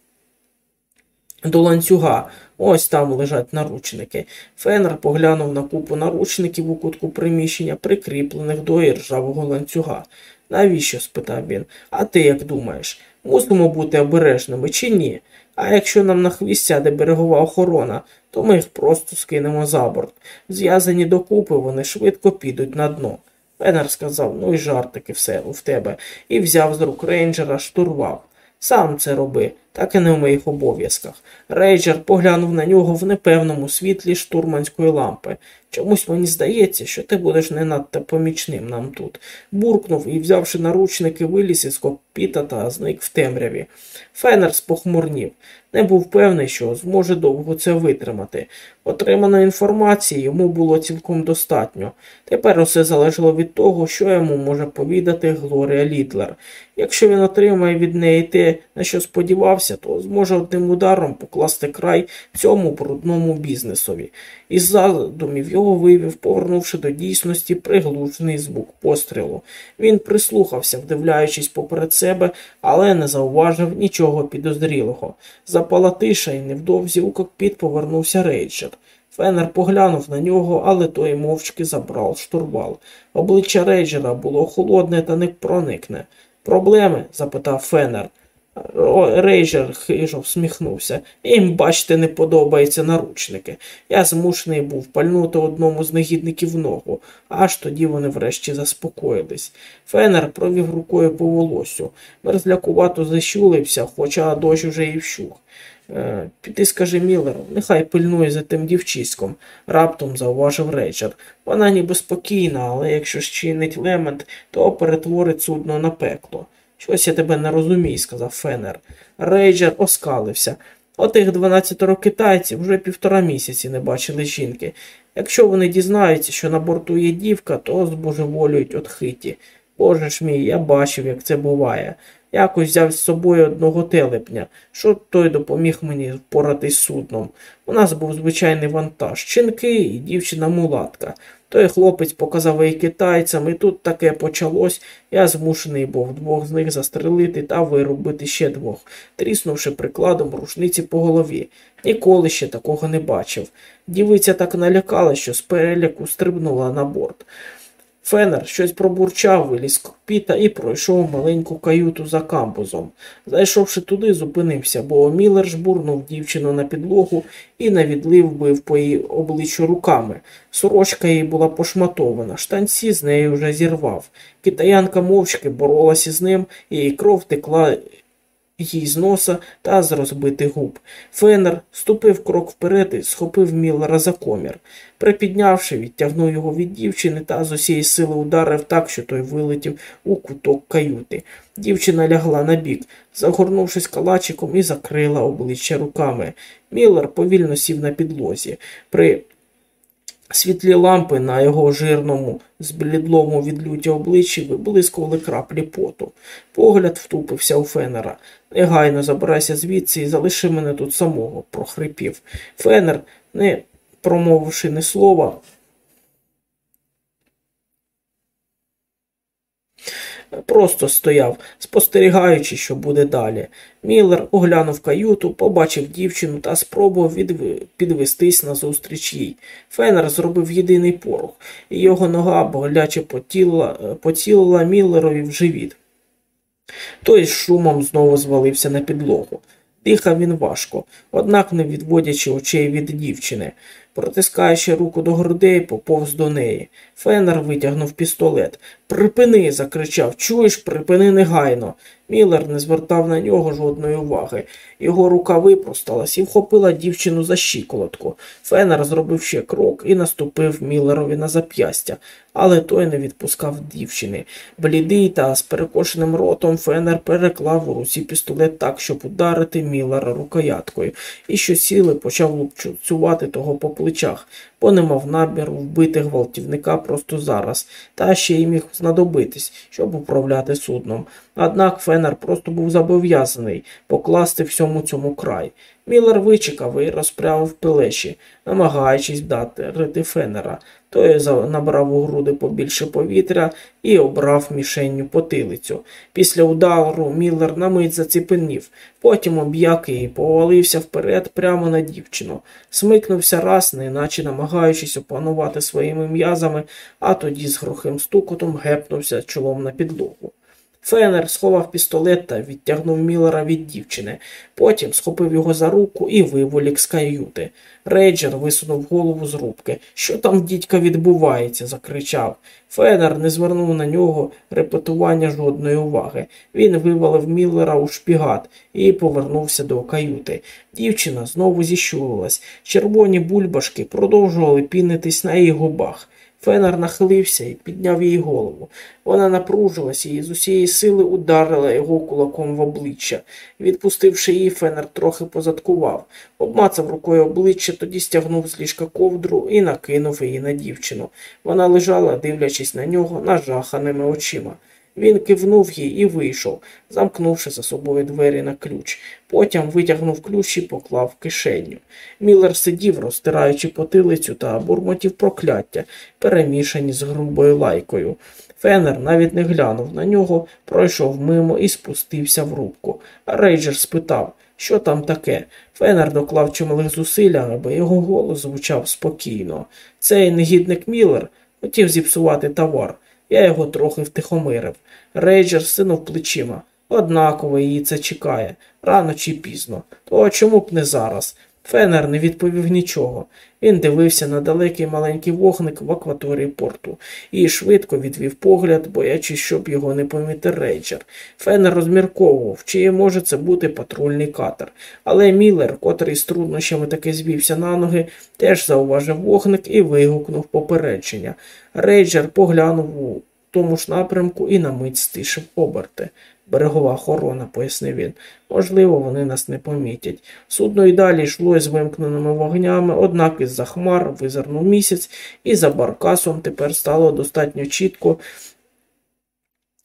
до ланцюга. Ось там лежать наручники. Фенер поглянув на купу наручників у кутку приміщення, прикріплених до іржавого ланцюга. Навіщо? спитав він. А ти як думаєш? Мусимо бути обережними чи ні? А якщо нам на хвіст сяде берегова охорона, то ми їх просто скинемо за борт. Зв'язані докупи, вони швидко підуть на дно. Пенер сказав, ну і жартики все в тебе, і взяв з рук рейнджера штурвал. Сам це роби, так і не в моїх обов'язках. Рейджер поглянув на нього в непевному світлі штурманської лампи. Чомусь мені здається, що ти будеш не надто помічним нам тут. Буркнув і, взявши наручники, виліз із кокпіта та зник в темряві. Фенер спохмурнів. Не був певний, що зможе довго це витримати. Отриманої інформації йому було цілком достатньо. Тепер усе залежало від того, що йому може повідати Глорія Літлер. Якщо він отримає від неї те, на що сподівався, то зможе одним ударом покласти край цьому брудному бізнесові. Із задумів його вивів, повернувши до дійсності приглушений звук пострілу. Він прислухався, вдивляючись поперед себе, але не зауважив нічого підозрілого. Запала тиша, і невдовзі у кокпіт повернувся рейджер. Фенер поглянув на нього, але той мовчки забрав штурвал. Обличчя рейджера було холодне та непроникне. Проблеми? запитав Фенер. Рейджер хижо всміхнувся. Їм, бачите, не подобаються наручники. Я змушений був пальнути одному з негідників ногу, аж тоді вони врешті заспокоїлись. Фенер провів рукою по волосю. Мерзлякувато защулився, хоча дощ уже і вщух. Е, Піди скажи Міллеру, нехай пильнує за тим дівчиськом, раптом зауважив Рейджер. Вона ніби спокійна, але якщо щинить лемент, то перетворить судно на пекло. Щось я тебе не розумію, сказав Фенер. Рейджер оскалився. Отих дванадцятеро китайців вже півтора місяці не бачили жінки. Якщо вони дізнаються, що на борту є дівка, то збожеволюють от хиті. Боже ж мій, я бачив, як це буває. Якось взяв з собою одного телепня, щоб той допоміг мені впоратись судном. У нас був звичайний вантаж, чинки і дівчина мулатка. Той хлопець показав її китайцям, і тут таке почалось. Я змушений був двох з них застрелити та вирубити ще двох, тріснувши прикладом рушниці по голові. Ніколи ще такого не бачив. Дівиця так налякала, що з переляку стрибнула на борт. Фенер щось пробурчав, виліз з кокпіта і пройшов маленьку каюту за камбузом. Зайшовши туди, зупинився, бо Міллер жбурнув дівчину на підлогу і на відлив бив по її обличчю руками. Сорочка її була пошматована, штанці з неї вже зірвав. Китаянка мовчки боролася з ним, і її кров текла їй з носа та з розбитих губ. Фенер ступив крок вперед і схопив Міллера за комір. Припіднявши, відтягнув його від дівчини та з усієї сили ударив так, що той вилетів у куток каюти. Дівчина лягла на бік, загорнувшись калачиком і закрила обличчя руками. Міллер повільно сів на підлозі. При Світлі лампи на його жирному, зблідлому від люті обличчі виблискували краплі поту. Погляд втупився у Фенера. Негайно забирайся звідси і залиши мене тут самого, прохрипів. Фенер, не промовивши ні слова, Просто стояв, спостерігаючи, що буде далі. Міллер оглянув каюту, побачив дівчину та спробував відв... підвестись назустріч їй. Фенер зробив єдиний порох, і його нога боляче потілила, поцілила Міллерові в живіт. Той з шумом знову звалився на підлогу. Дихав він важко, однак не відводячи очей від дівчини. Протискаючи руку до грудей, поповз до неї. Феннер витягнув пістолет. Припини, закричав. Чуєш, припини негайно. Міллер не звертав на нього жодної уваги. Його рука випросталась і вхопила дівчину за щиколотку. Феннер зробив ще крок і наступив Міллерові на зап'ястя, але той не відпускав дівчини. Блідий та з перекошеним ротом Феннер переклав у руці пістолет так, щоб ударити Міллера рукояткою, і що сіли почав лупцювати того по плечах, бо не мав наміру вбити гвалтівника просто зараз, та ще й міг знадобитись, щоб управляти судном. Однак Фенер просто був зобов'язаний покласти всьому цьому край. Міллер вичекав і розпрявив пилеші, намагаючись дати рити Феннера. Той набрав у груди побільше повітря і обрав мішенню потилицю. Після удару Міллер на мить заціпенів, потім об'як і повалився вперед прямо на дівчину. Смикнувся раз, неначе намагаючись опанувати своїми м'язами, а тоді з грохим стукотом гепнувся чолом на підлогу. Фенер сховав пістолет та відтягнув Міллера від дівчини, потім схопив його за руку і виволік з каюти. Рейджер висунув голову з рубки. Що там, дідька, відбувається? закричав. Фенер не звернув на нього репетування жодної уваги. Він вивалив Міллера у шпігат і повернувся до каюти. Дівчина знову зіщулилась. Червоні бульбашки продовжували пінитись на її губах. Фенер нахилився і підняв її голову. Вона напружилася і з усієї сили ударила його кулаком в обличчя. Відпустивши її, Фенер трохи позадкував, обмацав рукою обличчя, тоді стягнув з ліжка ковдру і накинув її на дівчину. Вона лежала, дивлячись на нього нажаханими очима. Він кивнув їй і вийшов, замкнувши за собою двері на ключ. Потім витягнув ключ і поклав в кишеню. Міллер сидів, розтираючи потилицю та бурмотів прокляття, перемішані з грубою лайкою. Фенер навіть не глянув на нього, пройшов мимо і спустився в рубку. Рейджер спитав, що там таке. Фенер доклав чималих зусиль, аби його голос звучав спокійно. Цей негідник Міллер хотів зіпсувати товар. Я його трохи втихомирив. Рейджер синув плечима. Однаково її це чекає, рано чи пізно. То чому б не зараз? Фенер не відповів нічого. Він дивився на далекий маленький вогник в акваторії порту і швидко відвів погляд, боячись, щоб його не помітив рейджер. Фенер розмірковував, чи може це бути патрульний катер. Але Міллер, котрий з труднощами таки звівся на ноги, теж зауважив вогник і вигукнув попередження. Рейджер поглянув у тому ж напрямку і на мить стишив оберти. Берегова охорона, пояснив він. Можливо, вони нас не помітять. Судно й далі йшло з вимкненими вогнями, однак із за хмар визирнув місяць, і за баркасом тепер стало достатньо чітко.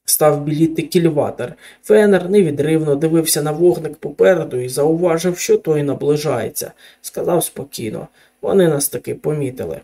Став біліти кільватер. Фенер невідривно дивився на вогник попереду і зауважив, що той наближається. Сказав спокійно. Вони нас таки помітили.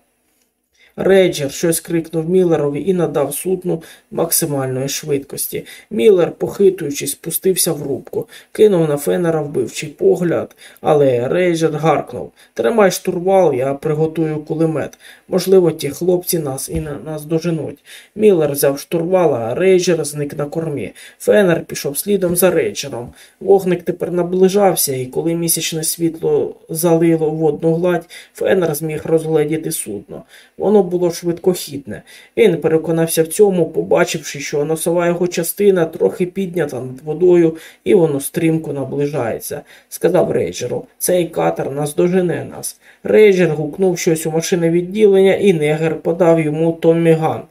Рейджер щось крикнув Міллерові і надав судну максимальної швидкості. Міллер, похитуючись, спустився в рубку, кинув на фенера вбивчий погляд, але Рейджер гаркнув Тримай штурвал, я приготую кулемет. Можливо, ті хлопці нас і на нас доженуть. Міллер взяв штурвал, а Рейджер зник на кормі. Фенер пішов слідом за Рейджером. Вогник тепер наближався, і коли місячне світло залило водну гладь, Фенер зміг розгледіти судно. Воно було швидкохідне. Він переконався в цьому, побачивши, що носова його частина трохи піднята над водою, і воно стрімко наближається. Сказав Рейджеру, цей катер наздожене нас. Рейджер гукнув щось у машине відділення, і негер подав йому Томмі Ган.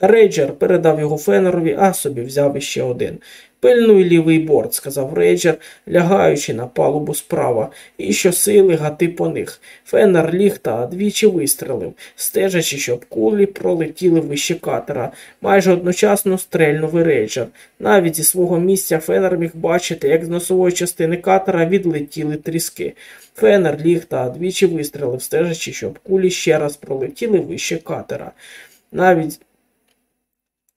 Рейджер передав його Фенерові, а собі взяв іще один. Пильнуй лівий борт, сказав Рейджер, лягаючи на палубу справа, і щосили гати по них. Фенер ліг та двічі вистрелив, стежачи, щоб кулі пролетіли вище катера. Майже одночасно стрельнув і Рейджер. Навіть зі свого місця Фенер міг бачити, як з носової частини катера відлетіли тріски. Фенер ліг та двічі вистрелив, стежачи, щоб кулі ще раз пролетіли вище катера. Навіть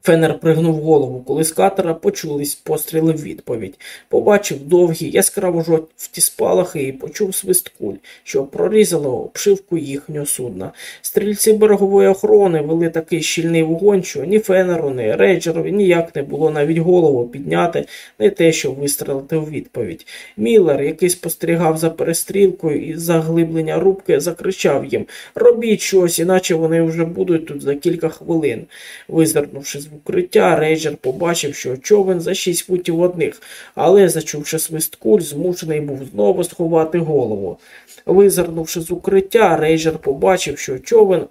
Фенер пригнув голову, коли з катера почулись постріли в відповідь. Побачив довгі, яскраво жовті спалахи і почув свист куль, що прорізало обшивку їхнього судна. Стрільці берегової охорони вели такий щільний вогонь, що ні Фенеру, ні Рейджерові ніяк не було навіть голову підняти, не те, що вистрелити у відповідь. Міллер, який спостерігав за перестрілкою і заглиблення рубки, закричав їм Робіть щось, іначе вони вже будуть тут за кілька хвилин. Визирнувши з укриття, рейджер побачив, що човен за шість футів одних, але, зачувши свист куль, змушений був знову сховати голову. Визирнувши з укриття, рейджер побачив, що човен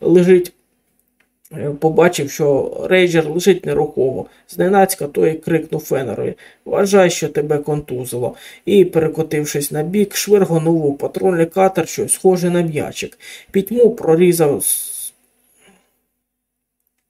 лежить. Е, побачив, що рейджер лежить нерухомо. Зненацька той крикнув Фенерові Вважай, що тебе контузило. І, перекотившись на бік, швиргонув у патрульний катер щось схоже на м'ячик. Пітьму прорізав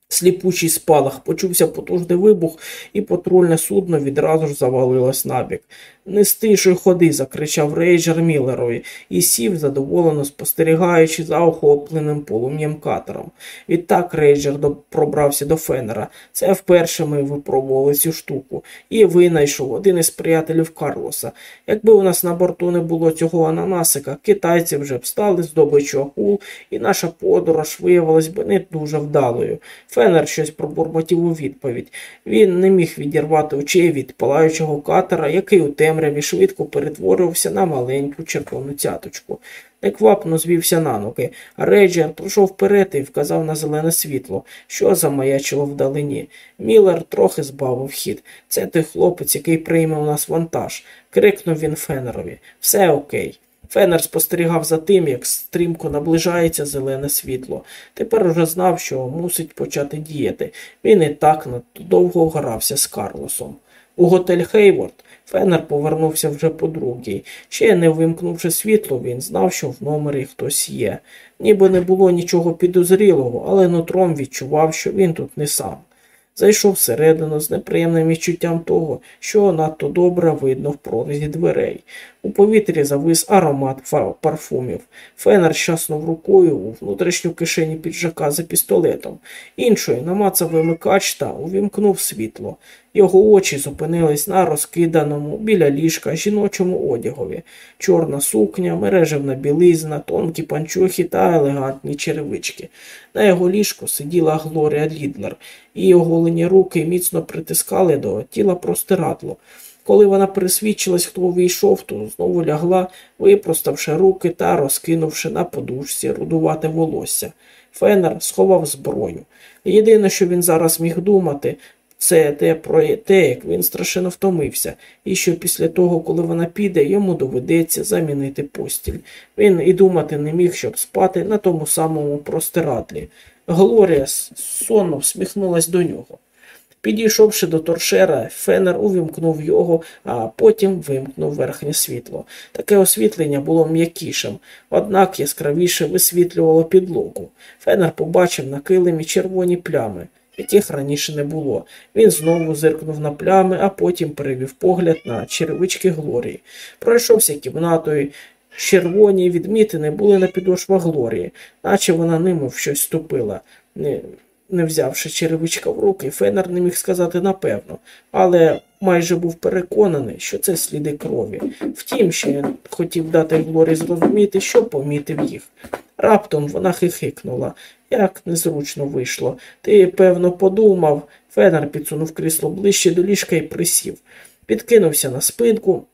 Сліпучий спалах, почувся потужний вибух, і патрульне судно відразу ж завалилось набік. Не стишуй ходи, закричав рейджер Міллерові і сів, задоволено спостерігаючи за охопленим полум'ям катером. Відтак рейджер пробрався до Фенера. Це вперше ми випробували цю штуку, і винайшов один із приятелів Карлоса. Якби у нас на борту не було цього ананасика, китайці вже б стали здобичу акул, і наша подорож виявилась би не дуже вдалою. Фенер щось пробурмотів у відповідь. Він не міг відірвати очей від палаючого катера, який у темряві швидко перетворився на маленьку червону цяточку. Неквапно звівся на ноги, а Рейджер пройшов вперед і вказав на зелене світло, що замаячило вдалині. Міллер трохи збавив хід. Це той хлопець, який прийме у нас вантаж. крикнув він Фенерові. Все окей. Фенер спостерігав за тим, як стрімко наближається зелене світло. Тепер уже знав, що мусить почати діяти. Він і так надто довго грався з Карлосом. У готель Хейворд Фенер повернувся вже по другій. Ще не вимкнувши світло, він знав, що в номері хтось є. Ніби не було нічого підозрілого, але нутром відчував, що він тут не сам. Зайшов всередину з неприємним відчуттям того, що надто добре видно в прорізі дверей. У повітрі завис аромат парфумів. Фенер щаснув рукою у внутрішню кишені піджака за пістолетом. Іншою намацав вимикач та увімкнув світло. Його очі зупинились на розкиданому біля ліжка жіночому одягові, чорна сукня, мережевна білизна, тонкі панчохи та елегантні черевички. На його ліжку сиділа Глорія Лідлер, її оголені руки міцно притискали до тіла простирадло. Коли вона присвідчилась, хто увійшов, то знову лягла, випроставши руки та розкинувши на подушці рудувате волосся. Фенер сховав зброю. Єдине, що він зараз міг думати, це те про те, як він страшенно втомився, і що після того, коли вона піде, йому доведеться замінити постіль. Він і думати не міг, щоб спати на тому самому простирадлі. Глорія сонно всміхнулась до нього. Підійшовши до торшера, Фенер увімкнув його, а потім вимкнув верхнє світло. Таке освітлення було м'якішим, однак яскравіше висвітлювало підлогу. Фенер побачив на килимі червоні плями яких раніше не було. Він знову зиркнув на плями, а потім перевів погляд на черевички Глорії. Пройшовся кімнатою. Червоні відмітини були на підошвах Глорії, наче вона ними в щось ступила. Не, взявши черевичка в руки, Фенер не міг сказати напевно, але майже був переконаний, що це сліди крові. Втім, ще він хотів дати Глорі зрозуміти, що помітив їх. Раптом вона хихикнула. Як незручно вийшло. Ти, певно, подумав. Фенер підсунув крісло ближче до ліжка і присів. Підкинувся на спинку,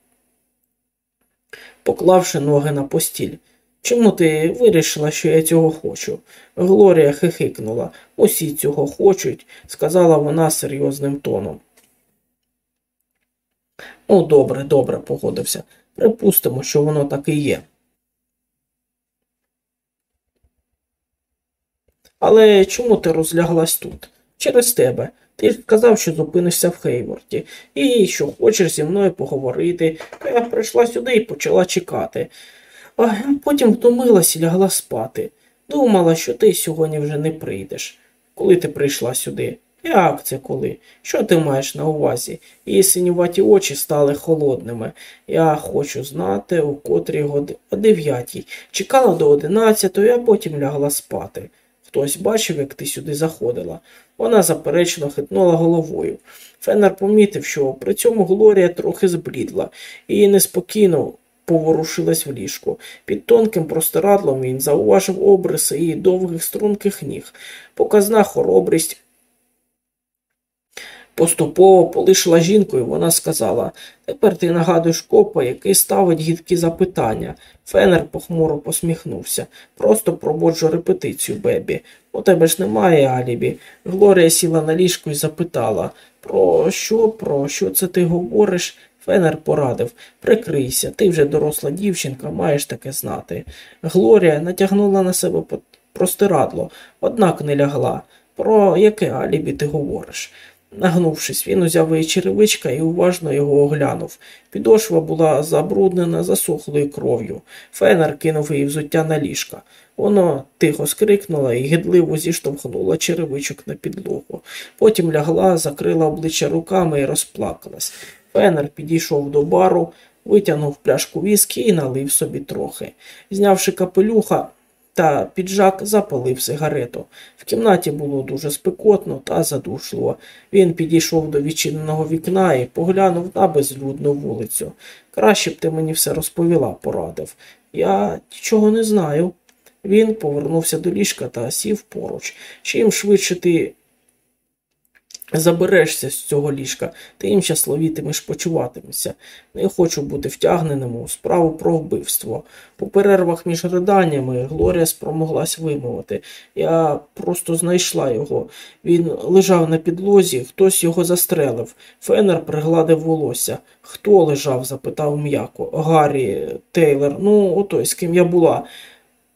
поклавши ноги на постіль. Чому ти вирішила, що я цього хочу? Глорія хихикнула. Усі цього хочуть, сказала вона серйозним тоном. Ну, добре, добре, погодився. Припустимо, що воно так і є. Але чому ти розляглась тут? Через тебе. Ти ж казав, що зупинишся в Хейворті, і що хочеш зі мною поговорити, то я прийшла сюди і почала чекати. А потім втомилась і лягла спати. Думала, що ти сьогодні вже не прийдеш. Коли ти прийшла сюди? Як це коли? Що ти маєш на увазі? Її синюваті очі стали холодними. Я хочу знати, у котрій годині о дев'ятій. Чекала до одинадцятої, а потім лягла спати. Хтось бачив, як ти сюди заходила. Вона заперечно хитнула головою. Феннер помітив, що при цьому Глорія трохи зблідла і неспокійно поворушилась в ліжку. Під тонким простирадлом він зауважив обриси її довгих струнких ніг. Показна хоробрість Поступово полишила жінку, і вона сказала Тепер ти нагадуєш копа, який ставить гідкі запитання. Фенер похмуро посміхнувся. Просто прободжу репетицію, Бебі. У тебе ж немає алібі. Глорія сіла на ліжку і запитала Про що, про що це ти говориш? Фенер порадив Прикрийся, ти вже доросла дівчинка, маєш таке знати. Глорія натягнула на себе простирадло, однак не лягла. Про яке алібі ти говориш? Нагнувшись, він узяв її черевичка і уважно його оглянув. Підошва була забруднена засохлою кров'ю. Фенер кинув її взуття на ліжка. Воно тихо скрикнула і гидливо зіштовхнула черевичок на підлогу. Потім лягла, закрила обличчя руками і розплакалась. Фенер підійшов до бару, витягнув пляшку віскі і налив собі трохи. Знявши капелюха, та піджак запалив сигарету. В кімнаті було дуже спекотно та задушливо. Він підійшов до відчиненого вікна і поглянув на безлюдну вулицю. Краще б ти мені все розповіла, порадив. Я нічого не знаю. Він повернувся до ліжка та сів поруч. Чим швидше ти Заберешся з цього ліжка, ти їм щасливітимеш почуватимешся. Не хочу бути втягненим у справу про вбивство. У перервах між риданнями Глорія спромоглась вимовити. Я просто знайшла його. Він лежав на підлозі, хтось його застрелив. Фенер пригладив волосся. Хто лежав? запитав м'яко. Гаррі, Тейлор, ну отой, з ким я була.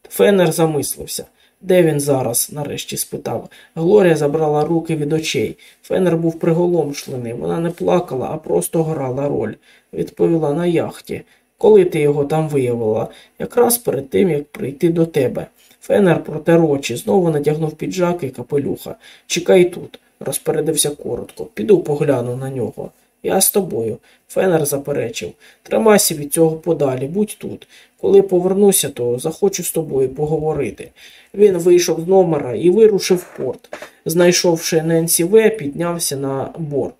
Фенер замислився. Де він зараз? нарешті спитав. Глорія забрала руки від очей. Фенер був приголомшлений. Вона не плакала, а просто грала роль. Відповіла на яхті. Коли ти його там виявила? Якраз перед тим, як прийти до тебе. Фенер протер очі, знову натягнув піджак і капелюха. Чекай тут, розпорядився коротко. Піду погляну на нього. Я з тобою. Фенер заперечив. Тримайся від цього подалі, будь тут. Коли повернуся, то захочу з тобою поговорити. Він вийшов з номера і вирушив в порт. Знайшовши Ненсі В, піднявся на борт.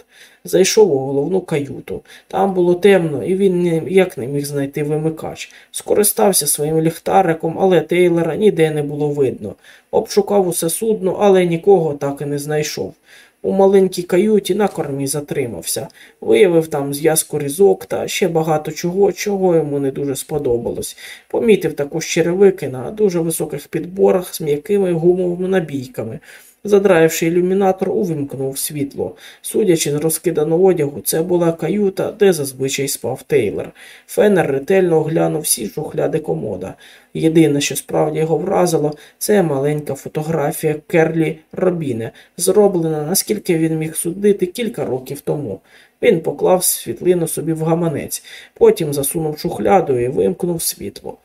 Зайшов у головну каюту. Там було темно, і він ніяк не міг знайти вимикач. Скористався своїм ліхтариком, але Тейлора ніде не було видно. Обшукав усе судно, але нікого так і не знайшов. У маленькій каюті на кормі затримався, виявив там зв'язку різок та ще багато чого, чого йому не дуже сподобалось. Помітив також черевики на дуже високих підборах з м'якими гумовими набійками. Задраївши ілюмінатор, увімкнув світло. Судячи з розкиданого одягу, це була каюта, де зазвичай спав Тейлор. Фенер ретельно оглянув всі шухляди комода. Єдине, що справді його вразило, це маленька фотографія Керлі Робіне, зроблена, наскільки він міг судити кілька років тому. Він поклав світлину собі в гаманець, потім засунув шухляду і вимкнув світло.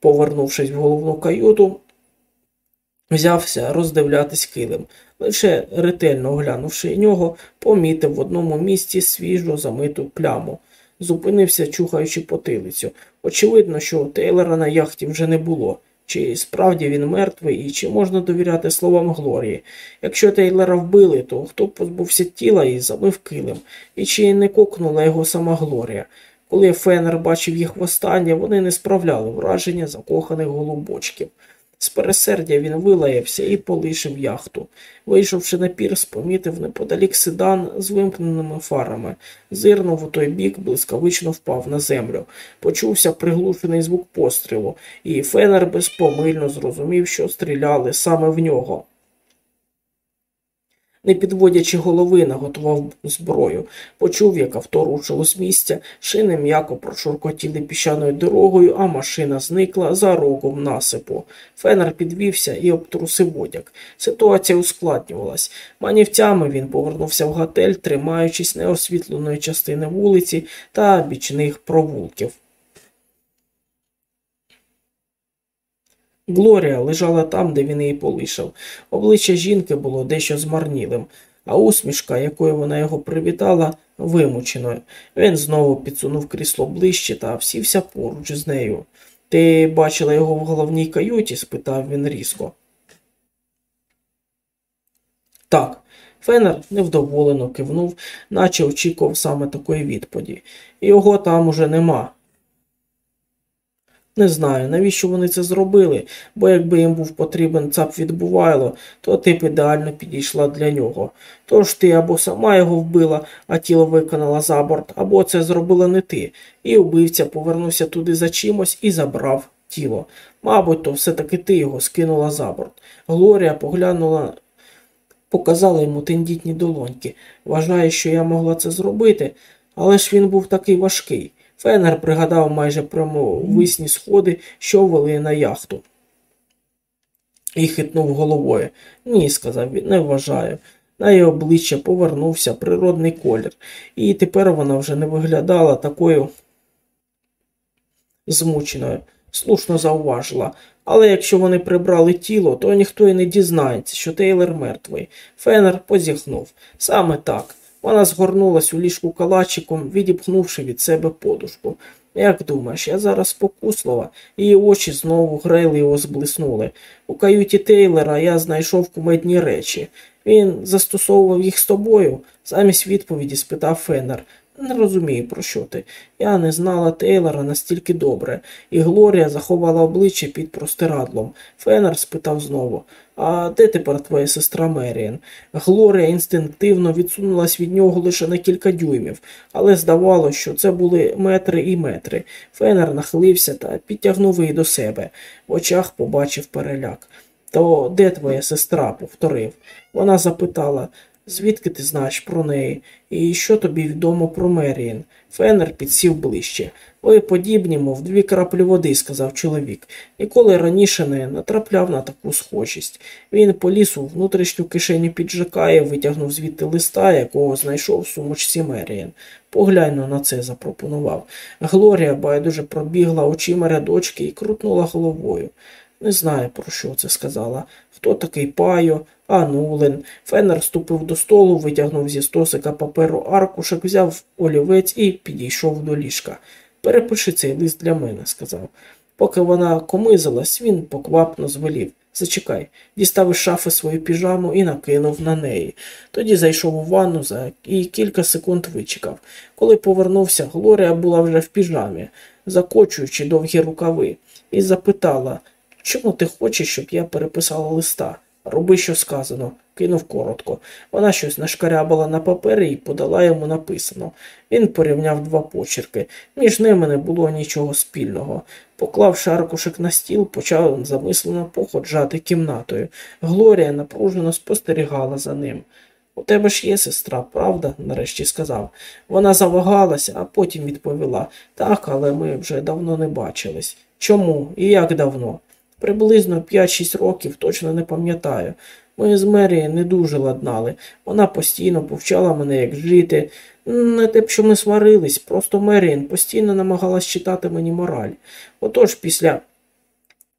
Повернувшись в головну каюту, взявся роздивлятись килим. Лише ретельно оглянувши нього, помітив в одному місці свіжо замиту пляму. Зупинився, чухаючи потилицю. Очевидно, що Тейлора на яхті вже не було. Чи справді він мертвий і чи можна довіряти словам Глорії? Якщо Тейлора вбили, то хто позбувся тіла і замив килим, і чи не кокнула його сама Глорія? Коли Фенер бачив їх востаннє, вони не справляли враження закоханих голубочків. З пересердя він вилаявся і полишив яхту. Вийшовши на пірс, помітив неподалік седан з вимкненими фарами. Зирнув у той бік, блискавично впав на землю. Почувся приглушений звук пострілу, і Фенер безпомильно зрозумів, що стріляли саме в нього не підводячи голови, наготував зброю. Почув, як авто рушило з місця, шини м'яко прошуркотіли піщаною дорогою, а машина зникла за рогом насипу. Фенер підвівся і обтрусив одяг. Ситуація ускладнювалась. Манівцями він повернувся в готель, тримаючись неосвітленої частини вулиці та бічних провулків. Глорія лежала там, де він її полишав. Обличчя жінки було дещо змарнілим, а усмішка, якою вона його привітала, вимученою. Він знову підсунув крісло ближче та всівся поруч з нею. Ти бачила його в головній каюті? спитав він різко. Так. Фенер невдоволено кивнув, наче очікував саме такої відповіді. Його там уже нема. Не знаю, навіщо вони це зробили, бо якби їм був потрібен цап відбувайло, то ти б ідеально підійшла для нього. Тож ти або сама його вбила, а тіло виконала за борт, або це зробила не ти, і убивця повернувся туди за чимось і забрав тіло. Мабуть, то все-таки ти його скинула за борт. Глорія поглянула, показала йому тендітні долоньки. Вважає, що я могла це зробити, але ж він був такий важкий. Фенер пригадав майже прямовисні сходи, що вели на яхту. І хитнув головою. Ні, сказав він, не вважаю. На її обличчя повернувся природний колір, і тепер вона вже не виглядала такою змученою. Слушно зауважила. Але якщо вони прибрали тіло, то ніхто і не дізнається, що Тейлор мертвий. Фенер позіхнув. Саме так. Вона згорнулась у ліжку калачиком, відіпхнувши від себе подушку. Як думаєш, я зараз спокуслива, її очі знову грайливо зблиснули. У каюті Тейлора я знайшов кумедні речі. Він застосовував їх з тобою, замість відповіді спитав Феннер. Не розумію, про що ти. Я не знала Тейлора настільки добре, і Глорія заховала обличчя під простирадлом. Феннер спитав знову А де тепер твоя сестра Меріан? Глорія інстинктивно відсунулась від нього лише на кілька дюймів, але здавалося, що це були метри і метри. Феннер нахилився та підтягнув її до себе. В очах побачив переляк. То де твоя сестра? повторив. Вона запитала. Звідки ти знаєш про неї? І що тобі відомо про Меріан? Феннер підсів ближче. Ви подібні, мов дві краплі води, сказав чоловік. Ніколи раніше не натрапляв на таку схожість. Він поліз у внутрішню кишеню піджака і витягнув звідти листа, якого знайшов в сумочці Меріан. Поглянь на це, запропонував. Глорія байдуже пробігла очима рядочки і крутнула головою. Не знаю, про що це сказала. Хто такий Пайо, а Нулен. Феннер ступив до столу, витягнув зі стосика паперу аркушек, взяв олівець і підійшов до ліжка. Перепиши цей лист для мене, сказав. Поки вона комизилась, він поквапно звелів. Зачекай, дістав із шафи свою піжаму і накинув на неї. Тоді зайшов у ванну за і кілька секунд вичекав. Коли повернувся, Глорія була вже в піжамі, закочуючи довгі рукави, і запитала Чому ти хочеш, щоб я переписала листа? Роби, що сказано, кинув коротко. Вона щось нашкарябала на папері і подала йому написано. Він порівняв два почерки. Між ними не було нічого спільного. Поклавши аркушик на стіл, почав замислено походжати кімнатою. Глорія напружено спостерігала за ним. У тебе ж є сестра, правда? нарешті сказав. Вона завагалася, а потім відповіла так, але ми вже давно не бачились. Чому і як давно? Приблизно 5-6 років, точно не пам'ятаю. Ми з Мері не дуже ладнали. Вона постійно повчала мене, як жити. Не те, що ми сварились, просто Мерін постійно намагалась читати мені мораль. Отож, після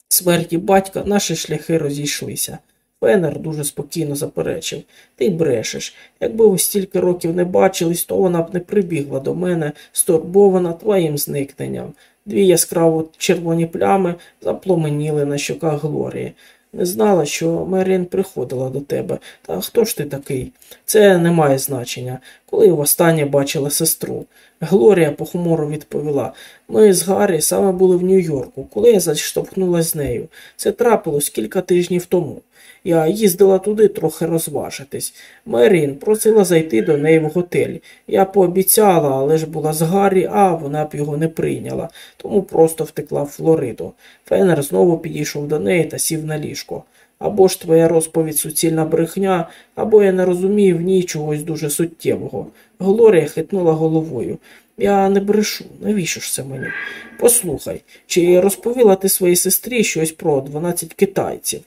смерті батька наші шляхи розійшлися. Фенер дуже спокійно заперечив. Ти брешеш. Якби ви стільки років не бачились, то вона б не прибігла до мене, стурбована твоїм зникненням. Дві яскраво червоні плями запломеніли на щоках Глорії. Не знала, що Мерін приходила до тебе. Та хто ж ти такий? Це не має значення. Коли востаннє бачила сестру. Глорія похмуро відповіла ми з Гаррі саме були в Нью-Йорку, коли я заштовхнулася з нею. Це трапилось кілька тижнів тому. Я їздила туди трохи розважитись. Мерін просила зайти до неї в готель. Я пообіцяла, але ж була з Гаррі, а вона б його не прийняла, тому просто втекла в Флориду. Фенер знову підійшов до неї та сів на ліжко. Або ж твоя розповідь суцільна брехня, або я не розумію в ній чогось дуже суттєвого. Глорія хитнула головою. Я не брешу, навіщо ж це мені? Послухай, чи розповіла ти своїй сестрі щось про 12 китайців?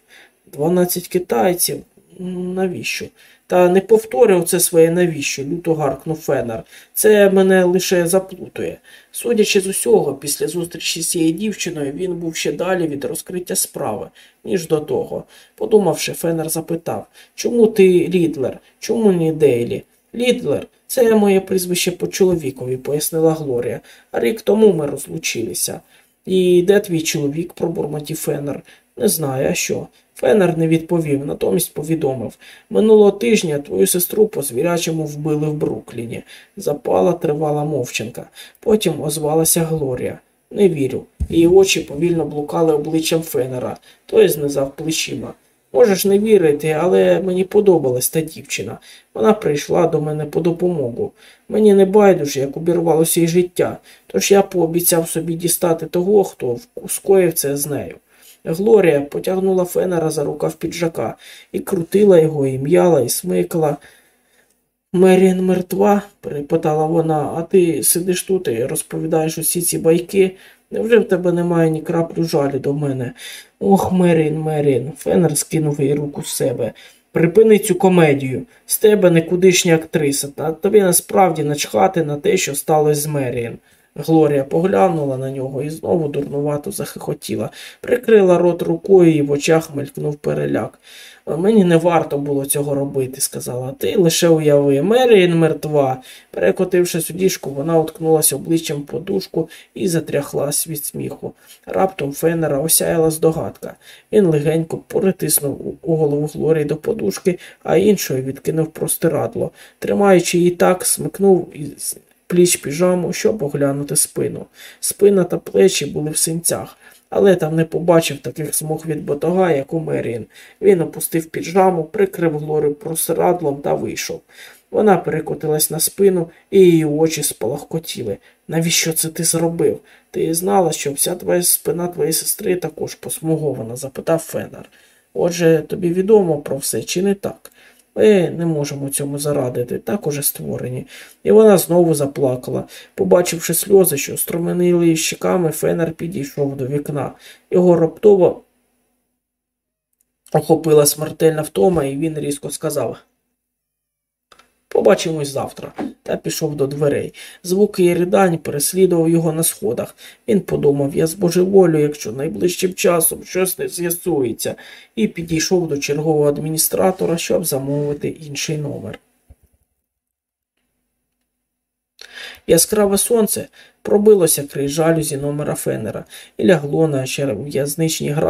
12 китайців? Навіщо? Та не повторював це своє навіщо, люто гаркнув Фенер. Це мене лише заплутує. Судячи з усього, після зустрічі з цією дівчиною, він був ще далі від розкриття справи, ніж до того. Подумавши, Фенер запитав Чому ти Рідлер? Чому не Дейлі? Лідлер, це моє прізвище по чоловікові, пояснила Глорія. Рік тому ми розлучилися. І де твій чоловік, пробурмотів Феннер. Не знаю, а що. Феннер не відповів, натомість повідомив. Минулого тижня твою сестру по звірячому вбили в Брукліні. Запала тривала мовчанка. Потім озвалася Глорія. Не вірю. Її очі повільно блукали обличчям Феннера. Той знизав плечима. Можеш не вірити, але мені подобалась та дівчина. Вона прийшла до мене по допомогу. Мені не байдуже, як обірвалося її життя, тож я пообіцяв собі дістати того, хто скоїв це з нею. Глорія потягнула Фенера за рукав піджака і крутила його, і м'яла, і смикала. Мерін мертва? перепитала вона, а ти сидиш тут і розповідаєш усі ці байки. Невже в тебе немає ні краплю жалі до мене? Ох, Мерін, Мерін. Фенер скинув їй руку з себе. Припини цю комедію. З тебе никудишня актриса, та тобі насправді начхати на те, що сталося з Мерін. Глорія поглянула на нього і знову дурнувато захихотіла, прикрила рот рукою і в очах мелькнув переляк. Мені не варто було цього робити, сказала. Ти лише уяви. Мерін мертва. Перекотившись у діжку, вона уткнулася обличчям подушку і затряхлась від сміху. Раптом Фенера осяяла здогадка. Він легенько перетиснув у голову Глорії до подушки, а іншою відкинув простирадло. Тримаючи її так, смикнув із пліч піжаму, щоб оглянути спину. Спина та плечі були в синцях. Але там не побачив таких смуг від ботога, як у Мерін. Він опустив піджаму, прикрив Глорію просирадлом та вийшов. Вона перекотилась на спину, і її очі спалахкотіли. Навіщо це ти зробив? Ти знала, що вся твоя спина твоєї сестри також посмугована? запитав Фенер. Отже, тобі відомо про все, чи не так? Ми не можемо цьому зарадити, так уже створені. І вона знову заплакала. Побачивши сльози, що струменили її щеками, Фенер підійшов до вікна. Його раптово охопила смертельна втома, і він різко сказав Побачимось завтра, та пішов до дверей. Звук її ридань переслідував його на сходах. Він подумав, я збожеволю, якщо найближчим часом щось не з'ясується, і підійшов до чергового адміністратора, щоб замовити інший номер. Яскраве сонце пробилося крізь жалюзі номера Фенера і лягло на черв'язничні гра.